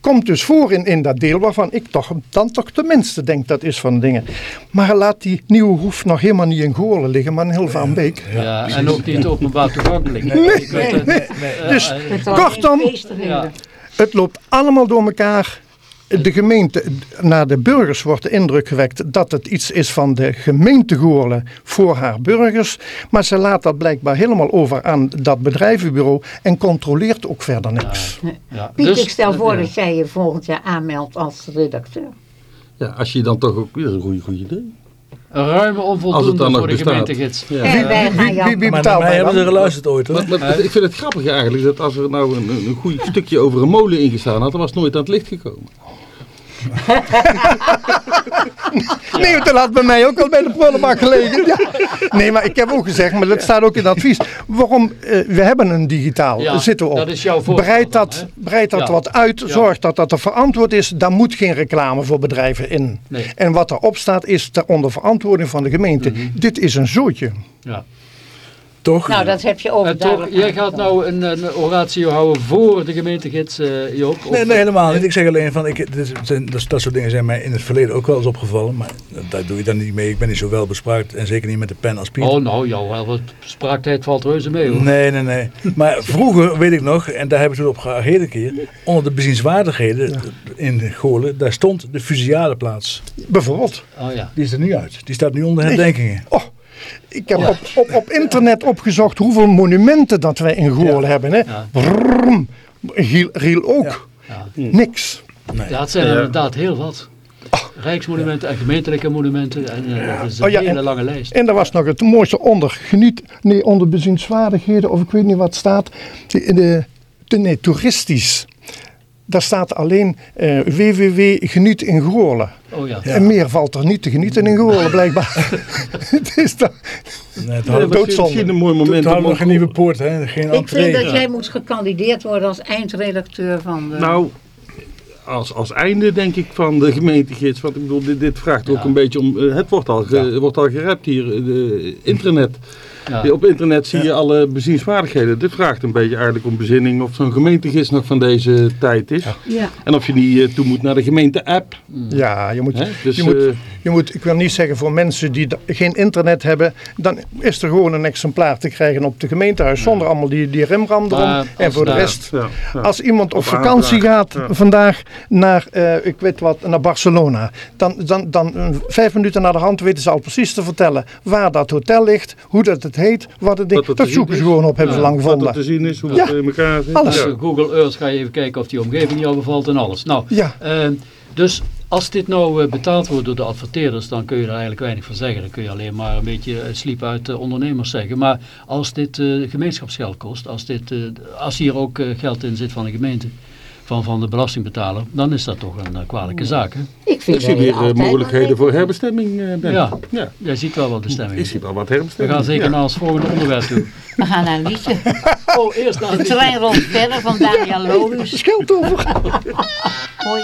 Komt dus voor in, in dat deel waarvan ik toch, dan toch tenminste denk dat is van dingen. Maar laat die nieuwe hoef nog helemaal niet in Goorlen liggen, maar in Hilvaanbeek. Ja, en ook niet openbaar toegankelijk. Ik weet het. Eh, Dus eh, al Kortom, ja. het loopt allemaal door elkaar. De gemeente, naar de burgers wordt de indruk gewekt dat het iets is van de gemeente Goorlen voor haar burgers. Maar ze laat dat blijkbaar helemaal over aan dat bedrijvenbureau en controleert ook verder niks. ja. Piet, Dus, ik stel voor ja. dat jij je volgend jaar aanmeldt als redacteur. Ja, als je dan toch ook... Is een goede, goede idee. Een ruime Als het onvoldoende dan nog voor de bestaat. gemeentegids. Ja. En wij gaan Wie, jou... maar hebben ze geluisterd ooit hoor. Maar, maar ik vind het grappig eigenlijk dat als er nou een, een goed stukje over een molen ingestaan had, dan was het nooit aan het licht gekomen. Nee, dat had bij mij ook al bij de prullenbak gelegen. Ja. Nee, maar ik heb ook gezegd, maar dat staat ook in het advies. Waarom, eh, we hebben een digitaal, Ja, zitten we op. dat is jouw Breid dat, breid dat Ja. wat uit, zorg dat dat er verantwoord is. Daar moet geen reclame voor bedrijven in. Nee. En wat erop staat is ter onder verantwoording van de gemeente. Mhm. Dit is een zootje. Ja. Toch? Nou, dat heb je toch, overduidelijk jij gaat nou een, een oratio houden voor de gemeentegids, eh Joop? Of- Nee, nee, helemaal niet. Ik zeg alleen van, ik, dit zijn, dat, dat soort dingen zijn mij in het verleden ook wel eens opgevallen. Maar daar doe je dan niet mee. Ik ben niet zo wel bespraakt en zeker niet met de pen als Piet. Oh, nou, jouw spraaktijd valt reuze mee hoor. Nee, nee, nee. Maar vroeger, weet ik nog, en daar hebben we toen op gereageerd een keer, onder de bezienswaardigheden in Goorlen, daar stond de fusiadeplaats. Bijvoorbeeld. Oh ja. Die is er nu uit. Die staat nu onder herdenkingen. Oh, ik heb op, op, op internet opgezocht hoeveel monumenten dat wij in Goorlen hebben. Hè. Ja. Riel ook. Ja. Niks. Dat zijn er inderdaad heel wat. Rijksmonumenten en gemeentelijke monumenten. En, eh, dat is een Oh ja, hele en- lange lijst. En daar was nog het mooiste onder. Geniet, nee, onder bezienswaardigheden, of ik weet niet wat staat. De, de, de- nee, toeristisch. Daar staat alleen eh www geniet in Goorlen. Oh ja. En meer valt er niet te genieten in Goorlen, blijkbaar. het is dat. Nee, het doodzonde. misschien een mooi moment toen hadden nog geen nieuwe poort, hè? geen Ik entree. vind dat jij moet gekandideerd worden als eindredacteur van de... Nou, als, als einde denk ik van de gemeentegids. Want ik bedoel, dit, dit vraagt ook een beetje om... eh, het wordt al, ge, wordt al gerept hier, eh, de internet. Ja. Op internet zie je alle bezienswaardigheden. Dit vraagt een beetje eigenlijk om bezinning of zo'n gemeentegids nog van deze tijd is. ja. En of je niet eh, toe moet naar de gemeente-app. Ja, je moet? Dus, je, moet, eh, je moet, ik wil niet zeggen voor mensen die geen internet hebben, dan is er gewoon een exemplaar te krijgen op de gemeentehuis. Zonder allemaal die, die remram erom. Maar en voor de rest, ja, ja. als iemand op Op vakantie aanvraag, gaat ja. vandaag naar, eh, ik weet wat, naar Barcelona, dan, dan, dan vijf minuten naar de hand weten ze al precies te vertellen waar dat hotel ligt, hoe dat het heet, wat het ding. Wat Dat zoeken ze gewoon op, hebben Ja, ze lang Wat er gevonden. te zien is, hoe Ja, het in elkaar zit. alles. Ja. Google Earth ga je even kijken of die omgeving jou bevalt en alles. Nou, Ja. eh, dus als dit nou eh, betaald wordt door de adverteerders, dan kun je er eigenlijk weinig van zeggen. Dan kun je alleen maar een beetje eh, sliep uit de ondernemers zeggen. Maar als dit eh, gemeenschapsgeld kost, als, dit, eh, als hier ook geld in zit van de gemeente, van, van de belastingbetaler, dan is dat toch een eh, kwalijke zaak. Hè? Ik vind Ik zie weer eh, mogelijkheden voor herbestemming. eh, ik. Ja. ja. Jij ziet wel wat bestemming Ik is. zie wel wat We herbestemming. gaan zeker Ja. naar ons volgende onderwerp toe. We gaan naar een liedje. Oh, eerst naar De trein rolt verder van Daniel Lohuus. Scheelt over. Hoor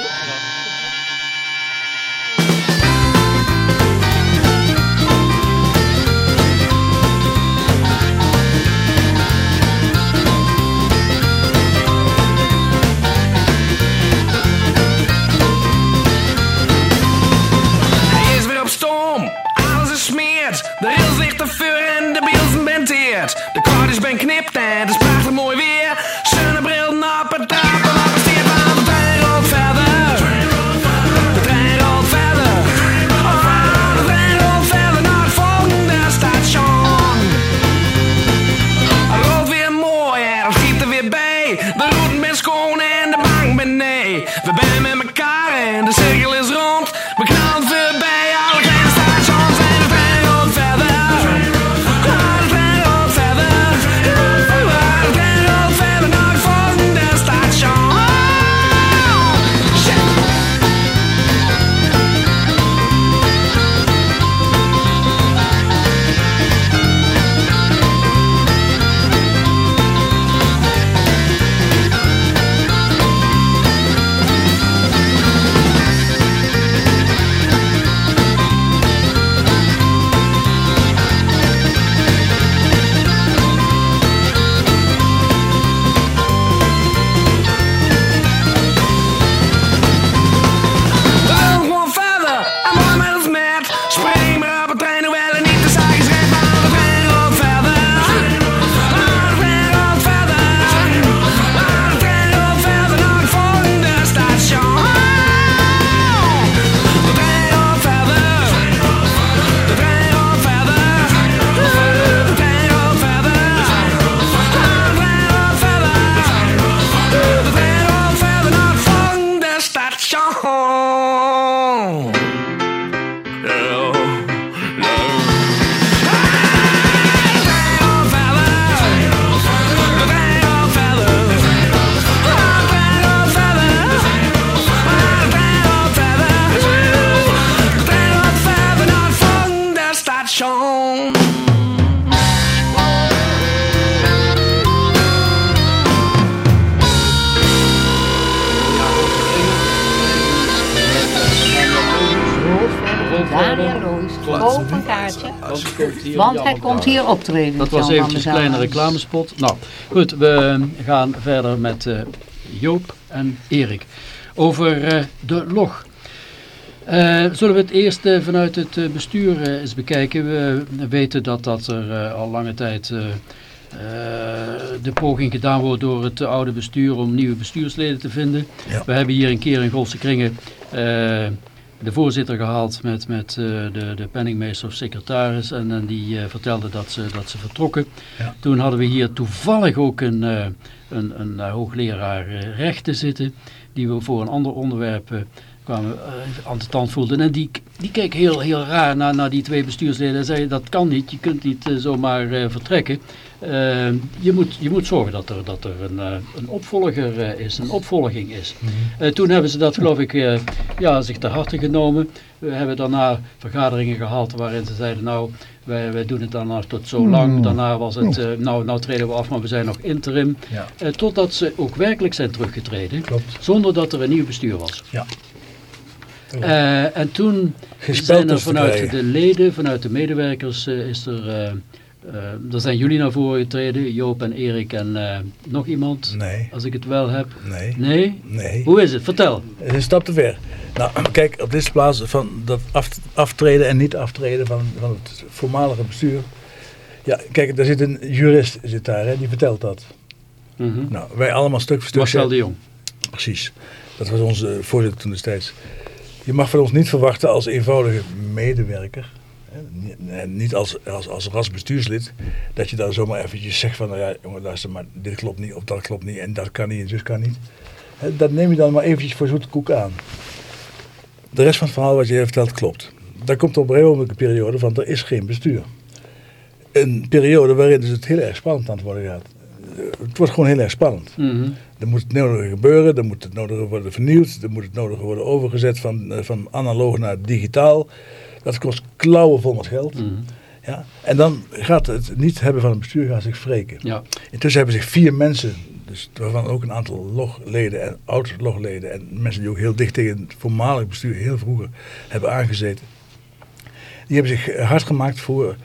De rails ligt te vuur en de biel zijn benteerd. De kwartjes ben knipt en is prachtig mooi weer. Hij komt hier optreden. Dat was eventjes een kleine reclamespot. Nou, goed, we gaan verder met eh, Joop en Erik. Over eh, de log. Eh, zullen we het eerst vanuit het bestuur eens bekijken? We weten dat, dat er eh, al lange tijd eh, eh, de poging gedaan wordt door het oude bestuur om nieuwe bestuursleden te vinden. Ja. We hebben hier een keer in Golse Kringen eh, de voorzitter gehaald met, met eh, de, de penningmeester of secretaris. En, en die eh, vertelde dat ze, dat ze vertrokken. Ja. Toen hadden we hier toevallig ook een, eh, een, een hoogleraar rechten zitten. Die we voor een ander onderwerp kwamen eh, aan de tand voelden. En die, die keek heel, heel raar naar, naar die twee bestuursleden en zei dat kan niet. Je kunt niet eh, zomaar eh, vertrekken. Je, moet, je moet zorgen dat er, dat er een, een opvolger is, een opvolging is. Eh, toen hebben ze dat geloof ik ja, zich ter harte genomen. We hebben daarna vergaderingen gehad waarin ze zeiden nou wij, wij doen het daarna tot zo lang. Daarna was het nou, nou treden we af maar we zijn nog interim. Ja. Totdat ze ook werkelijk zijn teruggetreden. Klopt. Zonder dat er een nieuw bestuur was. Ja. Eh, en toen zijn er vanuit de leden, vanuit de medewerkers, eh, is er, er zijn jullie naar voren getreden, Joop en Erik en nog iemand, Nee, als ik het wel heb. nee, Nee? nee. Hoe is het? Vertel. Het is een stap te ver. Nou, kijk, op deze plaats van dat af, aftreden en niet aftreden van, van het voormalige bestuur. Ja, kijk, daar zit een jurist zit daar, hè, die vertelt dat. Mhm. Nou, wij allemaal stuk voor stuk. Marcel de Jong. Precies. Dat was onze voorzitter toen destijds. Je mag van ons niet verwachten als eenvoudige medewerker, en niet als, als, als rasbestuurslid, dat je dan zomaar eventjes zegt van, nou ja, jongen, luister maar, dit klopt niet of dat klopt niet en dat kan niet en zus kan niet. Dat neem je dan maar eventjes voor zoete koek aan. De rest van het verhaal wat je vertelt klopt. Dan komt op een periode van, er is geen bestuur. Een periode waarin dus het heel erg spannend aan het worden gaat. Eh, Het wordt gewoon heel erg spannend. Mhm. Er moet het nodige gebeuren, er moet het nodige worden vernieuwd, er moet het nodige worden overgezet van, eh, van analoog naar digitaal. Dat kost klauwen vol met geld. Mhm. Ja? En dan gaat het niet hebben van het bestuur gaan zich wreken. Ja. Intussen hebben zich vier mensen, dus waarvan ook een aantal logleden en oud-logleden en mensen die ook heel dicht tegen het voormalig bestuur heel vroeger hebben aangezeten. Die hebben zich hard gemaakt voor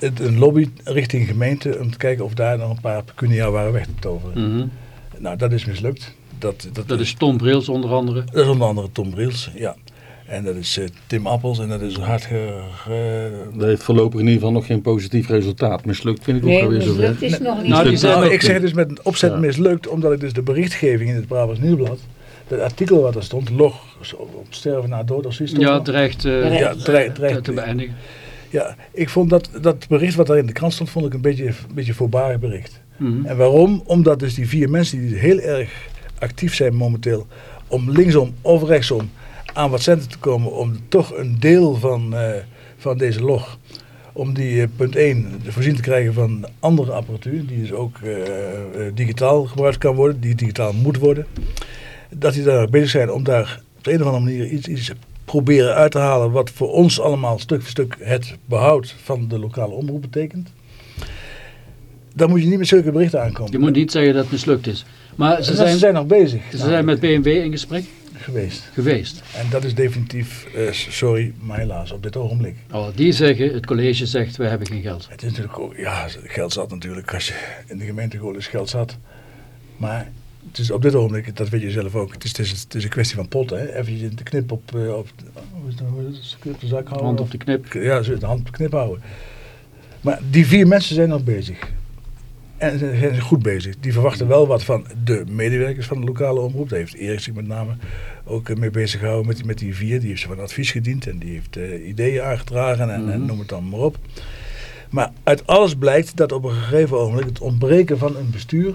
een lobby richting gemeente om te kijken of daar nog een paar pecunia waren weg te toveren. Mhm. Nou, dat is mislukt. Dat, dat, Dat is Tom Brils onder andere. dat is onder andere Tom Briels, ja. En dat is eh, Tim Appels en dat is hard ge, ge- Dat heeft voorlopig in ieder geval nog geen positief resultaat. Mislukt vind ik ook Nee, alweer zover. mislukt is nog niet. Nou, die zijn Nou, ik zeg dus met opzet Ja. mislukt, omdat ik dus de berichtgeving in het Brabants Nieuwsblad, dat artikel wat er stond, log op sterven na dood of zoiets. Ja, dreigt eh, ja, dreigt, te beëindigen. ja, ik vond dat, dat bericht wat daar in de krant stond, vond ik een beetje, een beetje voorbarig bericht. Mhm. En waarom? Omdat dus die vier mensen die heel erg actief zijn momenteel om linksom of rechtsom aan wat centen te komen om toch een deel van, eh, van deze log, om die eh, punt 1 voorzien te krijgen van andere apparatuur, die dus ook eh, digitaal gebruikt kan worden, die digitaal moet worden, dat die daar bezig zijn om daar op de een of andere manier iets, iets proberen uit te halen wat voor ons allemaal stuk voor stuk het behoud van de lokale omroep betekent. Dan moet je niet met zulke berichten aankomen. Je moet niet zeggen dat het mislukt is. Maar ze Ze zijn, zijn nog bezig ze zijn met BMW in gesprek geweest. geweest. En dat is definitief, eh, sorry, maar helaas op dit ogenblik. Oh, die zeggen, het college zegt, we hebben geen geld. Het is natuurlijk ook, ja, geld zat natuurlijk als je in de gemeente gewoon eens geld zat. Maar het is op dit ogenblik, dat weet je zelf ook, het is, het is, het is een kwestie van potten. Hè? Even de knip op, op, is is op de zak houden. Hand op de knip. Ja, de hand op de knip houden. Maar die vier mensen zijn nog bezig. En ze zijn goed bezig. Die verwachten wel wat van de medewerkers van de lokale omroep. Daar heeft Erik zich met name ook eh, mee bezig gehouden met, die- met die vier. Die heeft ze van advies gediend en die heeft eh, ideeën aangedragen en, en Mhm. noem het dan maar op. Maar uit alles blijkt dat op een gegeven ogenblik het ontbreken van een bestuur,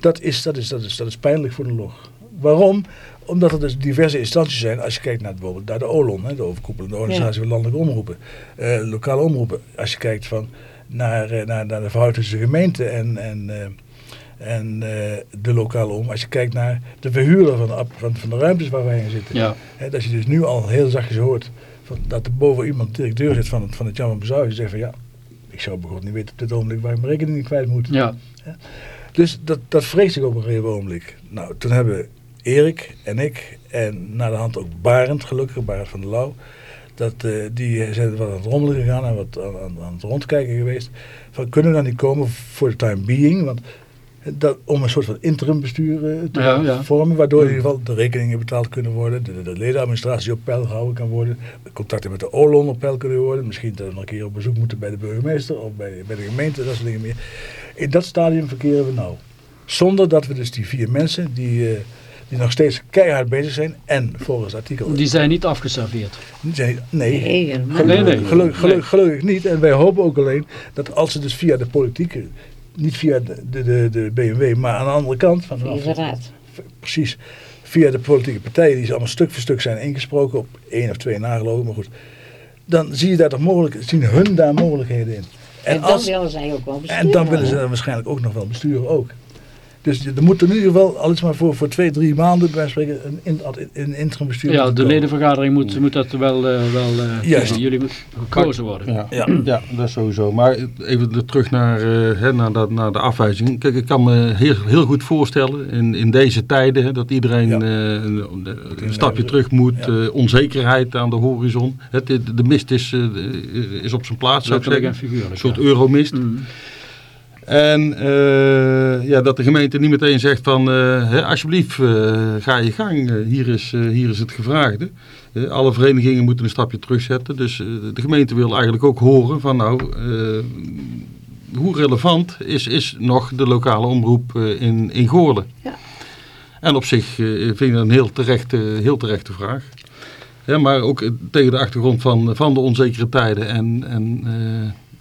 dat is, dat is, dat is, dat is pijnlijk voor de log. Waarom? Omdat er dus diverse instanties zijn. Als je kijkt naar bijvoorbeeld naar de OLON, hè, de overkoepelende organisatie van landelijke omroepen, eh, lokale omroepen. Als je kijkt van naar, eh, naar, naar de verhouding tussen de gemeente en, en, eh, en eh, de lokale om. Als je kijkt naar de verhuurder van de, van, van de ruimtes waar wij in zitten. Ja. Hè, dat je dus nu al heel zachtjes hoort van, dat er boven iemand directeur zit van het, van het Jan van Bezouw. Die zegt van ja, ik zou bijvoorbeeld niet weten op dit ogenblik waar ik mijn rekening kwijt moet. Ja, Dus dat, dat vrees ik op een gegeven ogenblik. Nou, toen hebben Erik en ik en naar de hand ook Barend, gelukkig, Barend van der Lauw. Dat, eh, die zijn wat aan het rommelen gegaan en wat aan, aan, aan het rondkijken geweest. Van, kunnen we dan niet komen voor de time being? Want dat, om een soort van interimbestuur eh, te Ja, ja. vormen. Waardoor in ieder geval de rekeningen betaald kunnen worden. De, de, de ledenadministratie op peil gehouden kan worden. De contacten met de OLON op peil kunnen worden. Misschien dat we nog een keer op bezoek moeten bij de burgemeester of bij, bij de gemeente. Dat soort dingen meer. In dat stadium verkeren we nou. Zonder dat we dus die vier mensen die, eh, die nog steeds keihard bezig zijn. En volgens artikel... die zijn niet afgeserveerd. Die zijn, nee, Gelukkig, Nee, nee. gelukkig, gelukkig, niet. En wij hopen ook alleen dat als ze dus via de politiek, niet via de, de, de, de BMW, maar aan de andere kant van Via de raad. precies, via de politieke partijen die ze allemaal stuk voor stuk zijn ingesproken, op één of twee na geloof ik, maar goed. Dan zie je daar toch mogelijk, zien hun daar mogelijkheden in. En, En, dan als, willen zij ook wel besturen. en dan willen ze dan waarschijnlijk ook nog wel besturen ook. Dus er moet in ieder geval, al is maar voor, voor twee, drie maanden bij spreken, een, in, een interim bestuur Ja, de ledenvergadering moet, moet dat wel, eh, wel eh, Juist. kiezen. Jullie moeten gekozen worden. Ja, ja. dat is sowieso. Maar even terug naar, eh, hè, naar, dat, naar de afwijzing. Kijk, ik kan me heel, heel goed voorstellen in, in deze tijden hè, dat iedereen Ja. eh, een, een stapje terug moet. Ja. eh, onzekerheid aan de horizon. Het, de, de mist is, eh, is op zijn plaats, zou ik zeggen. Een soort ja. euromist. Mm. En eh, ja, dat de gemeente niet meteen zegt van eh, hè, alsjeblieft eh, ga je gang, hier, is, hier is het gevraagde. Alle verenigingen moeten een stapje terugzetten. Dus de gemeente wil eigenlijk ook horen van nou, hoe relevant is, is nog de lokale omroep in, in Goorlen? Ja. En op zich vind ik dat een heel terechte, heel terechte vraag. Ja, maar ook tegen de achtergrond van, van de onzekere tijden en, en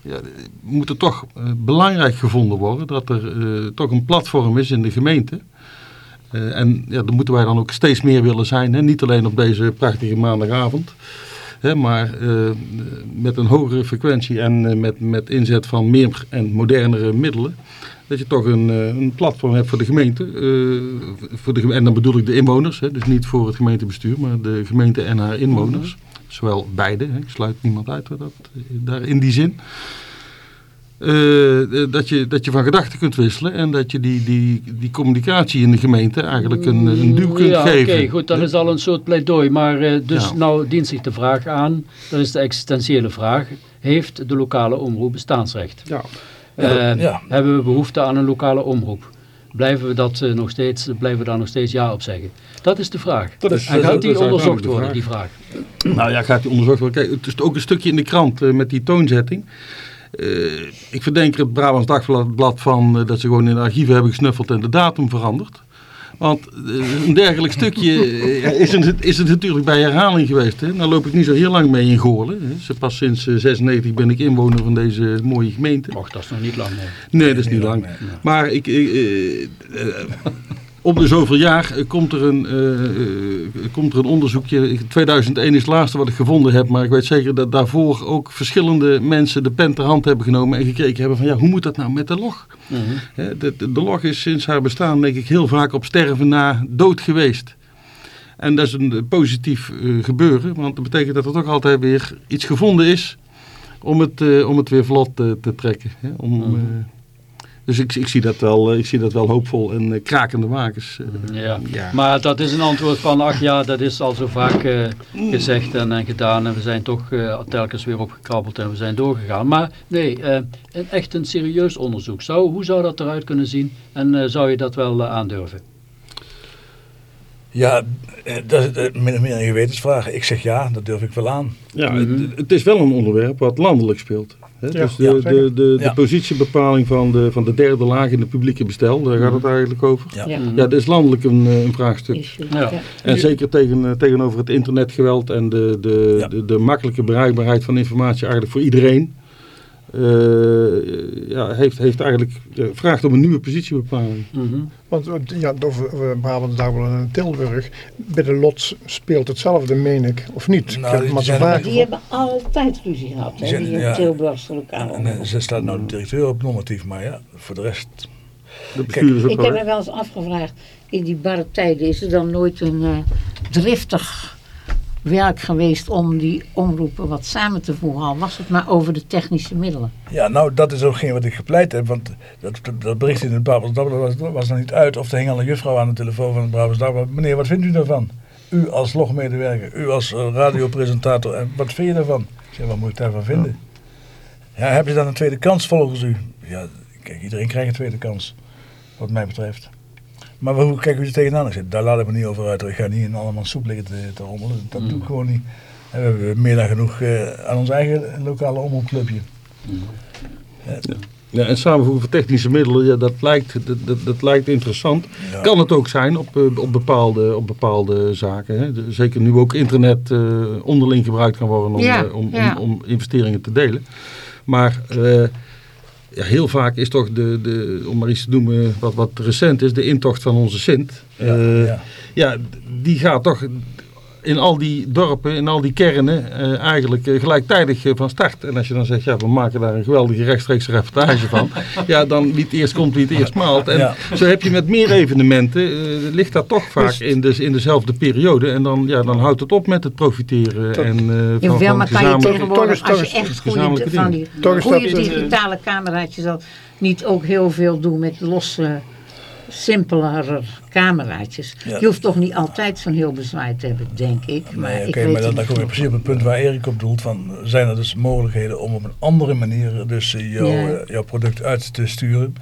ja, moet het toch eh, belangrijk gevonden worden dat er eh, toch een platform is in de gemeente. Eh, en ja, daar moeten wij dan ook steeds meer willen zijn. Hè? Niet alleen op deze prachtige maandagavond. Hè, maar met een hogere frequentie en met, met inzet van meer en modernere middelen. Dat je toch een, een platform hebt voor de gemeente. voor de, en dan bedoel ik de inwoners. Hè? Dus niet voor het gemeentebestuur, maar de gemeente en haar inwoners. Zowel beide. Hè? Ik sluit niemand uit dat, eh, daar in die zin. Eh, eh, dat, je, dat je van gedachten kunt wisselen en dat je die, die, die communicatie in de gemeente eigenlijk een, een duw kunt ja, geven. oké, goed, dat is al een soort pleidooi. Maar eh, dus Ja. nou dient zich de vraag aan, dat is de existentiële vraag. Heeft de lokale omroep bestaansrecht? Ja. Ja. Hebben we behoefte aan een lokale omroep? Blijven we, dat, eh, nog steeds, blijven we daar nog steeds ja op zeggen? Dat is de vraag. Dat is- en is- gaat dat die onderzocht worden, de die vraag? Nou ja, gaat die onderzocht worden. Kijk, het is ook een stukje in de krant eh, met die toonzetting. Eh, ik verdenk er het Brabants Dagblad van eh, dat ze gewoon in de archieven hebben gesnuffeld en de datum veranderd. Want eh, een dergelijk stukje eh, is, het, is het natuurlijk bij herhaling geweest. Hè? Nou loop ik niet zo heel lang mee in Goorlen. Hè? Ze pas sinds eh, 96 ben ik inwoner van deze mooie gemeente. Och, dat is nog niet lang. Nee. Nee, dat is niet lang. nee. Maar ik, ik, eh, eh, om de zoveel jaar eh, komt er, een, eh, eh, komt er een onderzoekje. 2001 is het laatste wat ik gevonden heb. Maar ik weet zeker dat daarvoor ook verschillende mensen de pen ter hand hebben genomen. En gekeken hebben van ja, hoe moet dat nou met de log? Hè, De, de, de log is sinds haar bestaan denk ik heel vaak op sterven na dood geweest. En dat is een positief gebeuren. Want dat betekent dat er toch altijd weer iets gevonden is om het, om het weer vlot te trekken. Hè? Om, eh, dus ik, ik, zie dat wel, eh, ik zie dat wel hoopvol en eh, krakende makers. eh. Ja. Ja. maar dat is een antwoord van, ach ja, dat is al zo vaak eh, gezegd en, en gedaan en we zijn toch eh, telkens weer opgekrabbeld en we zijn doorgegaan. Maar nee, eh, een, echt een serieus onderzoek. Zou, hoe zou dat eruit kunnen zien en eh, zou je dat wel aandurven? Ja, dat is min of meer een gewetensvraag. Ik zeg ja, dat durf ik wel aan. Ja, het, het is wel een onderwerp wat landelijk speelt. Hè? Ja, dus de, ja, de, de, de Ja. positiebepaling van de, van de derde laag in de publieke bestel, daar gaat het eigenlijk over. Ja. Dat is landelijk een, eh, een vraagstuk. En zeker tegen, eh, tegenover het internetgeweld en de, de, Ja. de, de makkelijke bereikbaarheid van informatie eigenlijk voor iedereen. Eh, ja, heeft, heeft eigenlijk, eh, vraagt om een nieuwe positiebepaling. Mhm. Want eh, ja, over Brabant Dagblad en Tilburg, bij de lot speelt hetzelfde, meen ik. Of niet? Nou, ik die maar hebben altijd ruzie gehad. Die hè, zijn- Die ja. Tilburgse lokaal. En ze staat nou de directeur op normatief, maar ja, voor de rest... De Ik heb me wel eens afgevraagd, in die barre tijden is er dan nooit een driftig werk geweest om die omroepen wat samen te voegen, al was het maar over de technische middelen. Ja, nou, dat is ook geen wat ik gepleit heb, want dat, dat, bericht in het Brabants Dagblad was, was niet uit. Of er hing al een juffrouw aan de telefoon van het Brabants Dagblad. Meneer, wat vindt u daarvan? U als logmedewerker, u als eh, radiopresentator, en wat vind je daarvan? Ik zeg, wat moet ik daarvan vinden? Ja, heb je dan een tweede kans volgens u? Ja, kijk, iedereen krijgt een tweede kans, wat mij betreft. Maar hoe kijken u er tegenaan? Ik zeg, daar laat ik me niet over uit. Ik ga niet in allemaal soep liggen te, te rommelen. Dat doe ik gewoon niet. En we hebben meer dan genoeg eh, aan ons eigen lokale omroepclubje. Ja, en samenvoegen van technische middelen, ja, dat, lijkt, dat, dat, dat lijkt interessant. Ja. Kan het ook zijn op, eh, op, bepaalde, op bepaalde zaken. Hè? Zeker nu ook internet eh, onderling gebruikt kan worden om, Ja, eh, om, ja. om, om investeringen te delen. Maar eh, ja, heel vaak is toch, de, de, om maar iets te noemen wat, wat recent is, de intocht van onze Sint. Ja, Eh, ja. ja, die gaat toch in al die dorpen, in al die kernen, eh, eigenlijk eh, gelijktijdig eh, van start. En als je dan zegt, ja, we maken daar een geweldige rechtstreekse reportage van. ja, dan wie het eerst komt, wie het eerst maalt. En Ja. zo heb je met meer evenementen, eh, ligt dat toch vaak in, de, in dezelfde periode. En dan, ja, dan houdt het op met het profiteren. Toch. en, eh, van, Jawel, van maar kan je tegenwoordig, als je echt goede, van die goede dat- digitale cameraatjes, dan niet ook heel veel doen met losse, simpelere cameraatjes. Ja. Je hoeft toch niet altijd zo'n heel bezwaar te hebben, denk ik. Maar Nee, oké, weet maar dan, dan kom je precies op het punt waar Erik op doelt. Van, zijn er dus mogelijkheden om op een andere manier dus eh, jouw, Ja. eh, jouw product uit te sturen?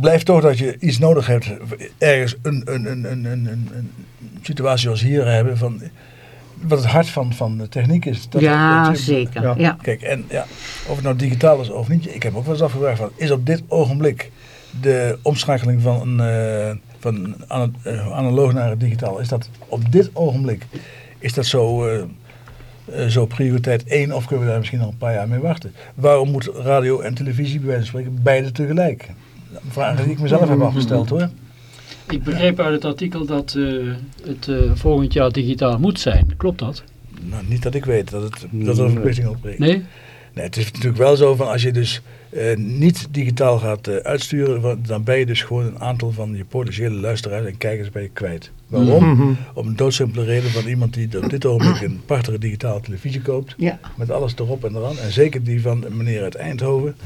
Blijft toch dat je iets nodig hebt, ergens een, een, een, een, een, een, een situatie zoals hier hebben, van, wat het hart van, van de techniek is. Dat- ja, dat je- zeker. ja. Ja. Kijk, en ja, of het nou digitaal is of niet, ik heb ook wel eens afgevraagd van, is op dit ogenblik de omschakeling van een, eh, van eh, analoog naar het digitaal, is dat op dit ogenblik, is dat zo, eh, zo prioriteit 1 of kunnen we daar misschien nog een paar jaar mee wachten? Waarom moet radio en televisie bij wijze van spreken beide tegelijk? Vragen die ik mezelf heb afgesteld hoor. Ik begreep uit het artikel dat eh, het eh, volgend jaar digitaal moet zijn. Klopt dat? Nou, niet dat ik weet dat, het, dat er een verplichting op breekt. Nee? Nee, het is natuurlijk wel zo van als je dus eh, niet digitaal gaat eh, uitsturen, dan ben je dus gewoon een aantal van je potentiële luisteraars en kijkers bij je kwijt. Waarom? Mhm. Om een doodsimpele reden van iemand die op dit ogenblik een prachtige digitale televisie koopt, Ja. met alles erop en eraan. En zeker die van meneer uit Eindhoven,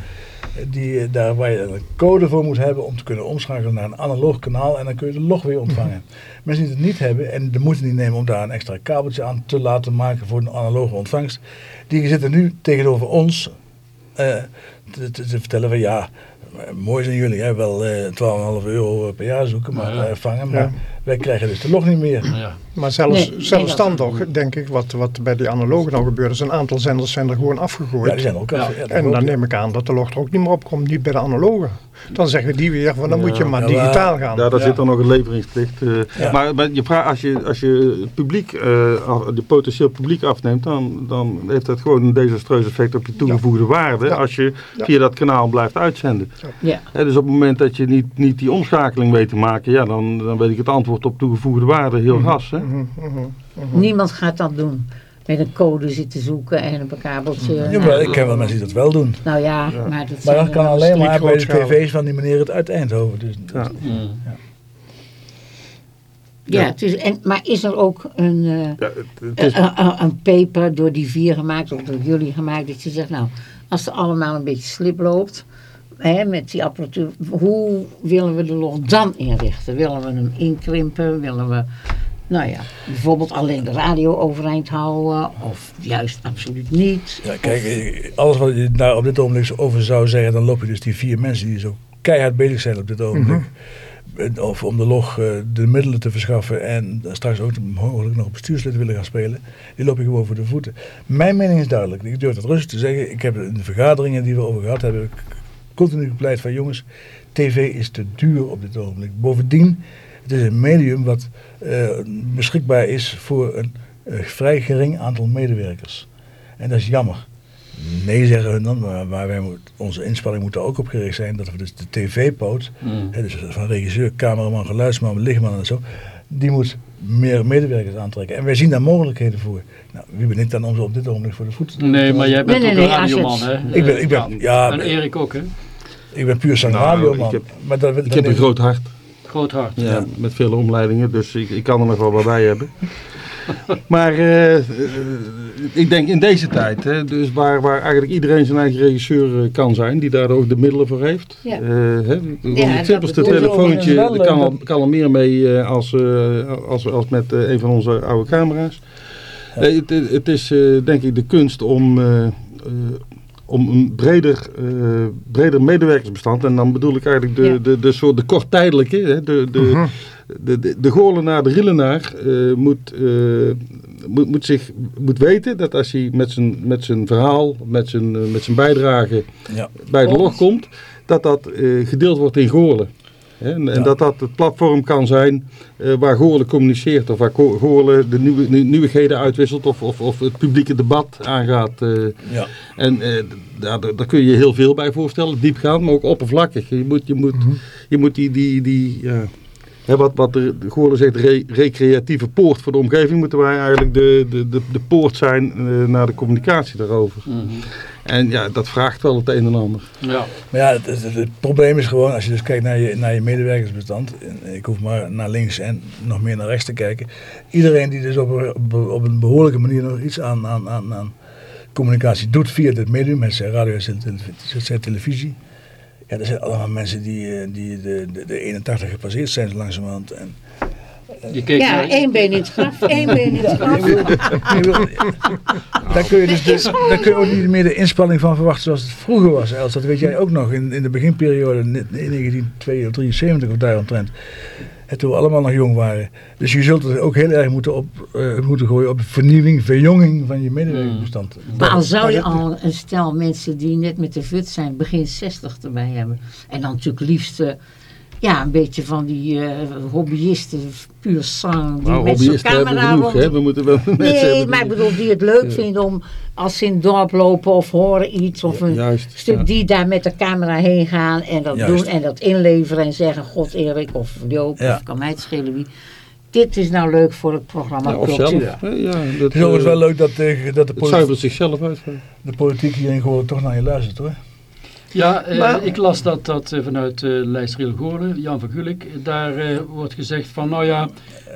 eh, die, daar waar je een code voor moet hebben om te kunnen omschakelen naar een analoog kanaal en dan kun je de log weer ontvangen. Mensen die het niet hebben en de moeite niet nemen om daar een extra kabeltje aan te laten maken voor een analoge ontvangst, die zitten nu tegenover ons te, te- te vertellen van ja, mooi zijn jullie, hè, wel eh 12,5 euro per jaar zoeken, maar Ja. eh, vangen, maar Ja. wij krijgen dus de log niet meer. Ja. Maar zelfs, Nee, zelfs dan toch, denk ik, wat, wat bij die analoge nou gebeurt, is een aantal zenders zijn er gewoon afgegooid. Ja, die zijn ook af. Ja. Ja, dat En dan neem ik aan dat de log er ook niet meer op komt, niet bij de analoge. Dan zeggen die weer van dan moet je maar digitaal gaan. Ja, daar Ja. zit dan nog een leveringsplicht. eh. Ja. Maar, maar je vraagt, als je, als je het publiek, eh, af- de potentieel publiek afneemt, dan, dan heeft dat gewoon een desastreus effect op je toegevoegde waarde. Ja. Als je Ja. via dat kanaal blijft uitzenden. Ja. Hè, dus op het moment dat je niet, niet die omschakeling weet te maken, ja, dan, dan weet ik het antwoord op toegevoegde waarde heel ras. Hè? Mhm, mhm. Niemand gaat dat doen. Met een code zitten zoeken en een kabeltje. Ja, maar ik ken wel mensen die dat wel doen. Nou ja, maar dat Maar dat kan alleen maar bij de tv's van die meneer het uit Eindhoven. Dus, Ja. Mm. Ja, het is, en, maar is er ook een, eh, Ja, het, het is, een, een, een paper door die vier gemaakt of door jullie gemaakt dat je zegt, nou, als het allemaal een beetje slip loopt, hè, met die apparatuur, hoe willen we de log dan inrichten? Willen we hem inkrimpen? Willen we, nou ja, bijvoorbeeld alleen de radio overeind houden of juist absoluut niet? Ja, kijk, alles wat je daar op dit ogenblik over zou zeggen, dan loop je dus die vier mensen die zo keihard bezig zijn op dit ogenblik. eh, Of om de log eh, de middelen te verschaffen en straks ook mogelijk nog bestuurslid willen gaan spelen. Die loop je gewoon voor de voeten. Mijn mening is duidelijk. Ik durf het rustig te zeggen. Ik heb in de vergaderingen die we over gehad hebben, heb ik continu gepleit van jongens, tv is te duur op dit ogenblik. Bovendien, het is een medium wat eh, beschikbaar is voor een eh, vrij gering aantal medewerkers. En dat is jammer. Nee zeggen hun dan, maar, maar wij moet, onze inspanning moet er ook op gericht zijn dat we dus de tv-poot, Mm. hè, dus van regisseur, cameraman, geluidsman, lichtman en zo, die moet meer medewerkers aantrekken. En wij zien daar mogelijkheden voor. Nou, wie ben ik dan om ze op dit ogenblik voor de voet te Nee, maar jij bent Nee, ook een nee, je radioman, hè? Ik ben- ik ben- ja, En Erik ook, hè? Ik ben puur zang Nou, radioman. ik heb- maar dat, ik heb een groot hart. Groot hart. Ja, met vele omleidingen, dus ik, ik kan er nog wel wat bij hebben. maar eh, eh, ik denk in deze tijd, hè, dus waar, waar eigenlijk iedereen zijn eigen regisseur eh, kan zijn, die daar ook de middelen voor heeft. Ja. Eh, hè, het simpelste telefoontje, Wel, daar kan, al, kan al meer mee eh, als, eh, als, als met een van onze oude camera's. Eh, het, het- het is eh, denk ik de kunst om, eh, eh, om een breder, eh, breder medewerkersbestand, en dan bedoel ik eigenlijk de, Ja. de, de soort de korttijdelijke, hè, de, de, Mhm. de, de, de goorlenaar, de rillenaar, eh, moet, eh, moet, moet, zich, moet weten dat als hij met zijn, met zijn verhaal, met zijn, met zijn bijdrage Ja. bij de log komt, dat dat eh, gedeeld wordt in Goorlen. En, en dat dat het platform kan zijn eh, waar Goorlen communiceert of waar Go- Goorlen de nieuwe, nieuw- nieuwigheden uitwisselt of, of, of het publieke debat aangaat. eh. Ja. En eh, daar, daar kun je heel veel bij voorstellen, diepgaand, maar ook oppervlakkig. Je moet, je moet, je moet die, die, die ja, wat, wat de de Goorlen zegt, re- recreatieve poort voor de omgeving, moeten wij eigenlijk de, de, de, de poort zijn eh, naar de communicatie daarover. Mhm. En ja, dat vraagt wel het een en ander. Ja. Maar ja, het, het- het probleem is gewoon, als je dus kijkt naar je, naar je medewerkersbestand, en ik hoef maar naar links en nog meer naar rechts te kijken. Iedereen die dus op, een- op, op een behoorlijke manier nog iets aan, aan, aan, aan communicatie doet via dit medium, met zijn radio en zijn televisie, zijn televisie. Ja, dat zijn allemaal mensen die, eh, die de, de, de 81 gepasseerd zijn langzamerhand. En, Je keek Ja, naar- één been in het graf, één been in het graf. Daar kun je dus de, daar kun je ook niet meer de inspanning van verwachten zoals het vroeger was. Els, dat weet jij ook nog in, in de beginperiode in 1973 of daaromtrent. Hè, Toen we allemaal nog jong waren. Dus je zult het ook heel erg moeten, op, eh, moeten gooien op vernieuwing, verjonging van je medewerkersbestand. Maar al zou je al een stel mensen die net met de fut zijn, begin 60 erbij hebben. En dan natuurlijk liefst ja, een beetje van die eh, hobbyisten, puur zang, die Nou, met zo'n camera genoeg, rond. We moeten wel mensen Nee, hebben maar ik bedoel, die het leuk Ja. vinden om als ze in het dorp lopen of horen iets of een Juist, stuk ja. die daar met de camera heen gaan en dat Juist. doen en dat inleveren en zeggen God Erik of Joop Ja. of kan mij het schelen wie. Dit is nou leuk voor het programma Ja, of zelf. Cultuur. Ja, dat, Het is overigens eh, wel leuk dat, de, dat de, Het politiek, zuivert zichzelf uit. de politiek hier in Goorlen toch naar je luistert hoor. Ja, eh, Maar- ik las dat, dat eh, vanuit uh, Lijstriel Goorlen, Jan van Gulik, daar eh, wordt gezegd van, nou ja...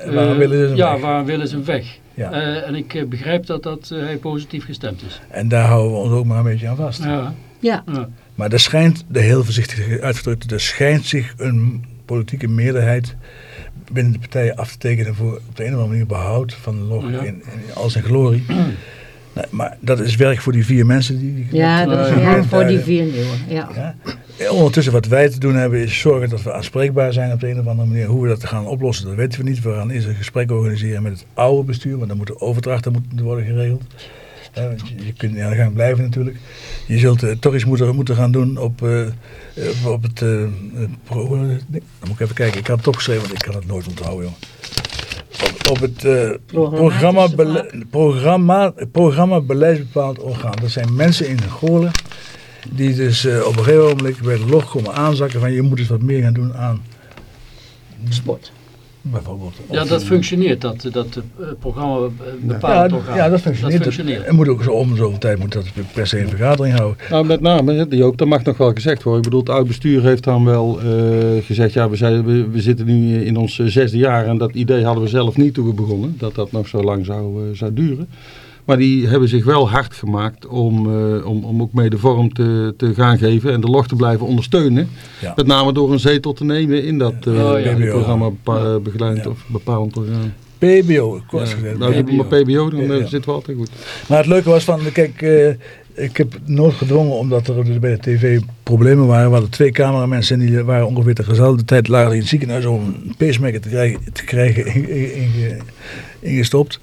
eh, waarom willen ze hem Ja, weg? waar willen ze hem weg? Ja. Eh, en ik begrijp dat, dat eh, hij positief gestemd is. En daar houden we ons ook maar een beetje aan vast. Ja, Ja. ja. Maar er schijnt, de heel voorzichtig uitgedrukt, er schijnt zich een politieke meerderheid binnen de partijen af te tekenen voor op de een of andere manier behoud van de log Ja. in, in al zijn glorie. Nee, maar dat is werk voor die vier mensen. Die, die Ja, dat is werk voor die Ja, vier nieuwe. Ja. Ja. Ondertussen wat wij te doen hebben is zorgen dat we aanspreekbaar zijn op de een of andere manier. Hoe we dat gaan oplossen, dat weten we niet. We gaan eerst een gesprek organiseren met het oude bestuur, want dan moeten overdrachten moeten worden geregeld. Want je, kunt niet aan de gang blijven natuurlijk. Je zult eh, toch iets moeten, moeten gaan doen op, eh, op het... eh, pro- dan moet ik even kijken, ik had het opgeschreven, want ik kan het nooit onthouden jongen. Op, het eh, programma, programma, programma beleidsbepaald orgaan. Dat zijn mensen in Goorlen die dus eh, op een gegeven moment bij de log komen aanzakken van je moet eens wat meer gaan doen aan Sport. Bijvoorbeeld. Ja, Of, dat functioneert, dat, dat programma ja, bepaalt toch aan. ja, dat functioneert. Dat functioneert. En moet ook zo om zoveel tijd moet dat per se een vergadering houden. Nou, met name, Joop, dat mag nog wel gezegd worden. Ik bedoel, het oud bestuur heeft dan wel eh, gezegd, ja, we, zijn, we, we zitten nu in ons zesde jaar en dat idee hadden we zelf niet toen we begonnen, dat dat nog zo lang zou, eh, zou duren. Maar die hebben zich wel hard gemaakt om, eh, om, om ook mee de vorm te, te gaan geven en de log te blijven ondersteunen. Ja. Met name door een zetel te nemen in dat eh, Oh, ja. programma bepa- begeleid Ja. of bepalend orgaan. PBO, kort Ja. gezegd. Nou, PBO. maar PBO, dan eh, Ja, ja. zitten we altijd goed. Maar het leuke was van, kijk, eh, ik heb nooit gedwongen omdat er bij de tv problemen waren. We hadden twee cameramensen en die waren ongeveer tezelfde tijd lagen in het ziekenhuis om een pacemaker te krijgen, te krijgen inge- inge- ingestopt.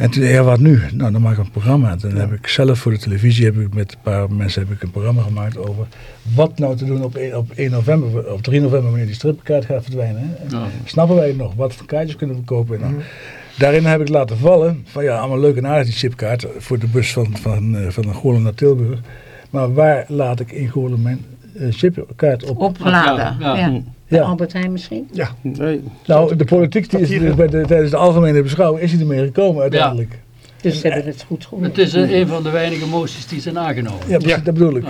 En toen, ja, wat nu? Nou, dan maak ik een programma. Toen heb ik zelf voor de televisie, heb ik met een paar mensen heb ik een programma gemaakt over wat nou te doen op 1, op 1 november, op 3 november, wanneer die stripkaart gaat verdwijnen. Hè? Ja. Snappen wij nog wat voor kaartjes kunnen we kopen? Nou, Daarin heb ik laten vallen van ja, allemaal leuk en aardig die chipkaart voor de bus van, van, eh, van Goorlen naar Tilburg. Maar waar laat ik in Goorlen mijn eh, chipkaart op? Opgeladen. Ja, Ja. Ja. Albert Heijn misschien? Ja, Nee, Nou, de politiek die is bij de, tijdens de algemene beschouwing is hij ermee gekomen uiteindelijk. Dus ze hebben het goed gehoord. Het is eh, een van de weinige moties die zijn aangenomen. Ja, precies, Ja. dat bedoel ik.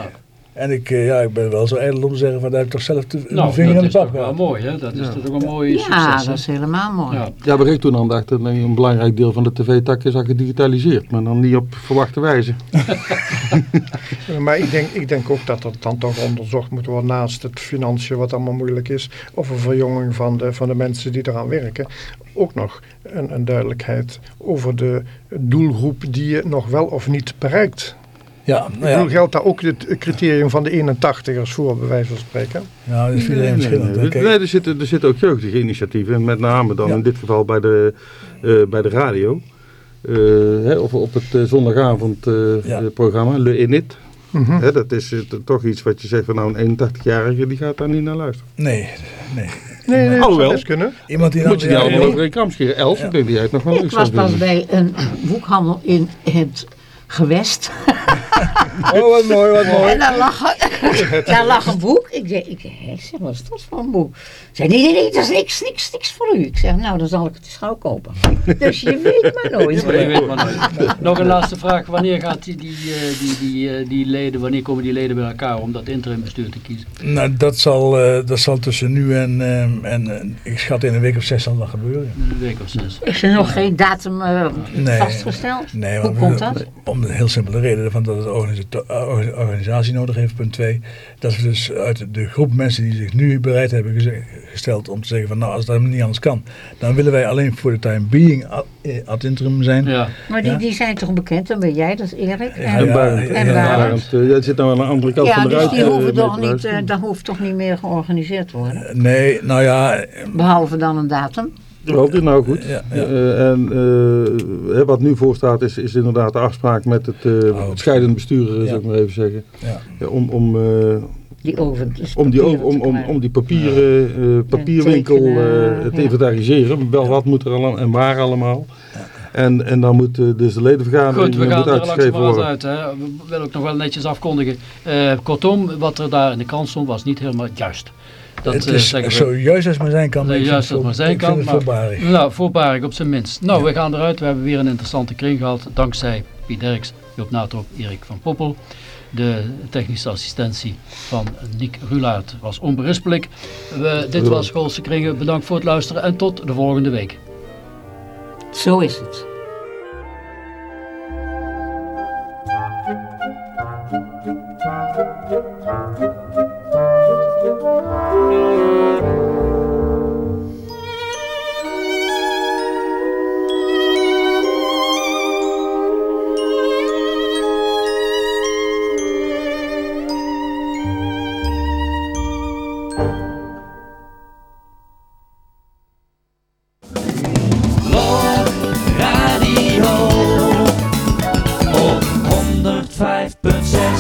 Ja. En ik, eh, ja, ik ben wel zo ijdel om te zeggen van daar heb ik toch zelf te, Nou, vinger dat in is de pap toch wel gehad. mooi, hè? Dat is toch een mooie Ja, succes. dat hè? is helemaal mooi. Ja. Ja, waar ik toen aan dacht, dat een belangrijk deel van de tv-tak is al gedigitaliseerd, maar dan niet op verwachte wijze. maar ik denk, ik denk ook dat dat dan toch onderzocht moet worden naast het financiën wat allemaal moeilijk is. Of een verjonging van de, van de mensen die eraan werken. Ook nog een, een duidelijkheid over de doelgroep die je nog wel of niet bereikt. Ja, Ik nou bedoel, ja, geldt daar ook het criterium van de 81ers voor, bij wijze van spreken? ja, dat is iedereen Nee, verschillend. nee, nee. Nee, er zitten, er zitten ook jeugdige initiatieven, en met name dan Ja. in dit geval bij de, eh, bij de radio. Eh, hè, of op het eh, zondagavond Ja. eh, programma, Le Init. Mhm. Hè, dat is toch iets wat je zegt van nou een 81-jarige die gaat daar niet naar luisteren. nee, nee. Nee, nee, dat zou Alhoewel. kunnen. Iemand die Moet je die allemaal over een kam scheren. Els, ik denk die jij het nog wel leuk Ik was pas bij een boekhandel in het gewest. Oh, wat mooi, wat mooi. En daar lag, daar lag een boek. Ik denk, ik, zeg, wat is dat voor een boek? Zei, nee, nee, nee, dat is niks, niks, niks voor u. Ik zeg, nou, dan zal ik het eens gauw kopen. Dus je weet maar nooit. Je weet maar nooit. Nog een laatste vraag. Wanneer gaat die, die, eh, die, die, eh, die leden, wanneer komen die leden bij elkaar om dat interimbestuur te kiezen? Nou, dat zal, eh, dat zal tussen nu en, ehm, en ik schat in een week of zes zal dat gebeuren. In een week of zes. Is er nog geen datum eh, Nee. vastgesteld? Nee, Hoe komt dat? Om de heel simpele reden van dat het or- organisatie nodig heeft, punt twee. Dat we dus uit de groep mensen die zich nu bereid hebben gesteld om te zeggen van nou als dat niet anders kan, dan willen wij alleen voor de time being ad, eh, interim zijn. Ja. Maar die, Ja. die zijn toch bekend? Dan ben jij, dat is Erik. Ja, En, En Barend, ja, en Barend. eh, jij zit nou aan de andere kant ja, van de dus die eh, hoeven toch niet, eh, dat hoeft toch niet meer georganiseerd te worden? Nee, nou ja, Behalve dan een datum. Wel, dit nou goed. Ja, ja. Eh, en eh, hè, wat nu voor staat is, is inderdaad de afspraak met het, eh, Oh. het scheidend bestuur, Ja. zou ik maar even zeggen. ja. Ja, om, om, eh, Die over, dus om, die, papieren over- om, te om, om die papieren, eh, papierwinkel tekenen, eh, te ja. inventariseren. Wel wat moet er allemaal en waar allemaal. En, en dan moet dus de ledenvergadering Goed, we gaan er langzamerhand worden. uit. Hè. We willen ook nog wel netjes afkondigen. Eh, kortom, wat er daar in de krant stond was niet helemaal juist. Dat het eh, is zeggen we. zo juist als maar zijn kan. maar vind juist het als maar zijn kan, maar- voorbarig. Nou, voorbarig op zijn minst. Nou, we gaan eruit. We hebben weer een interessante kring gehad. Dankzij Piet Derks, Joop Natrop, Erik van Poppel. De technische assistentie van Niek Rulaert was onberispelijk. We, dit was Schoolse Kringen. Bedankt voor het luisteren en tot de volgende week. Zo is het.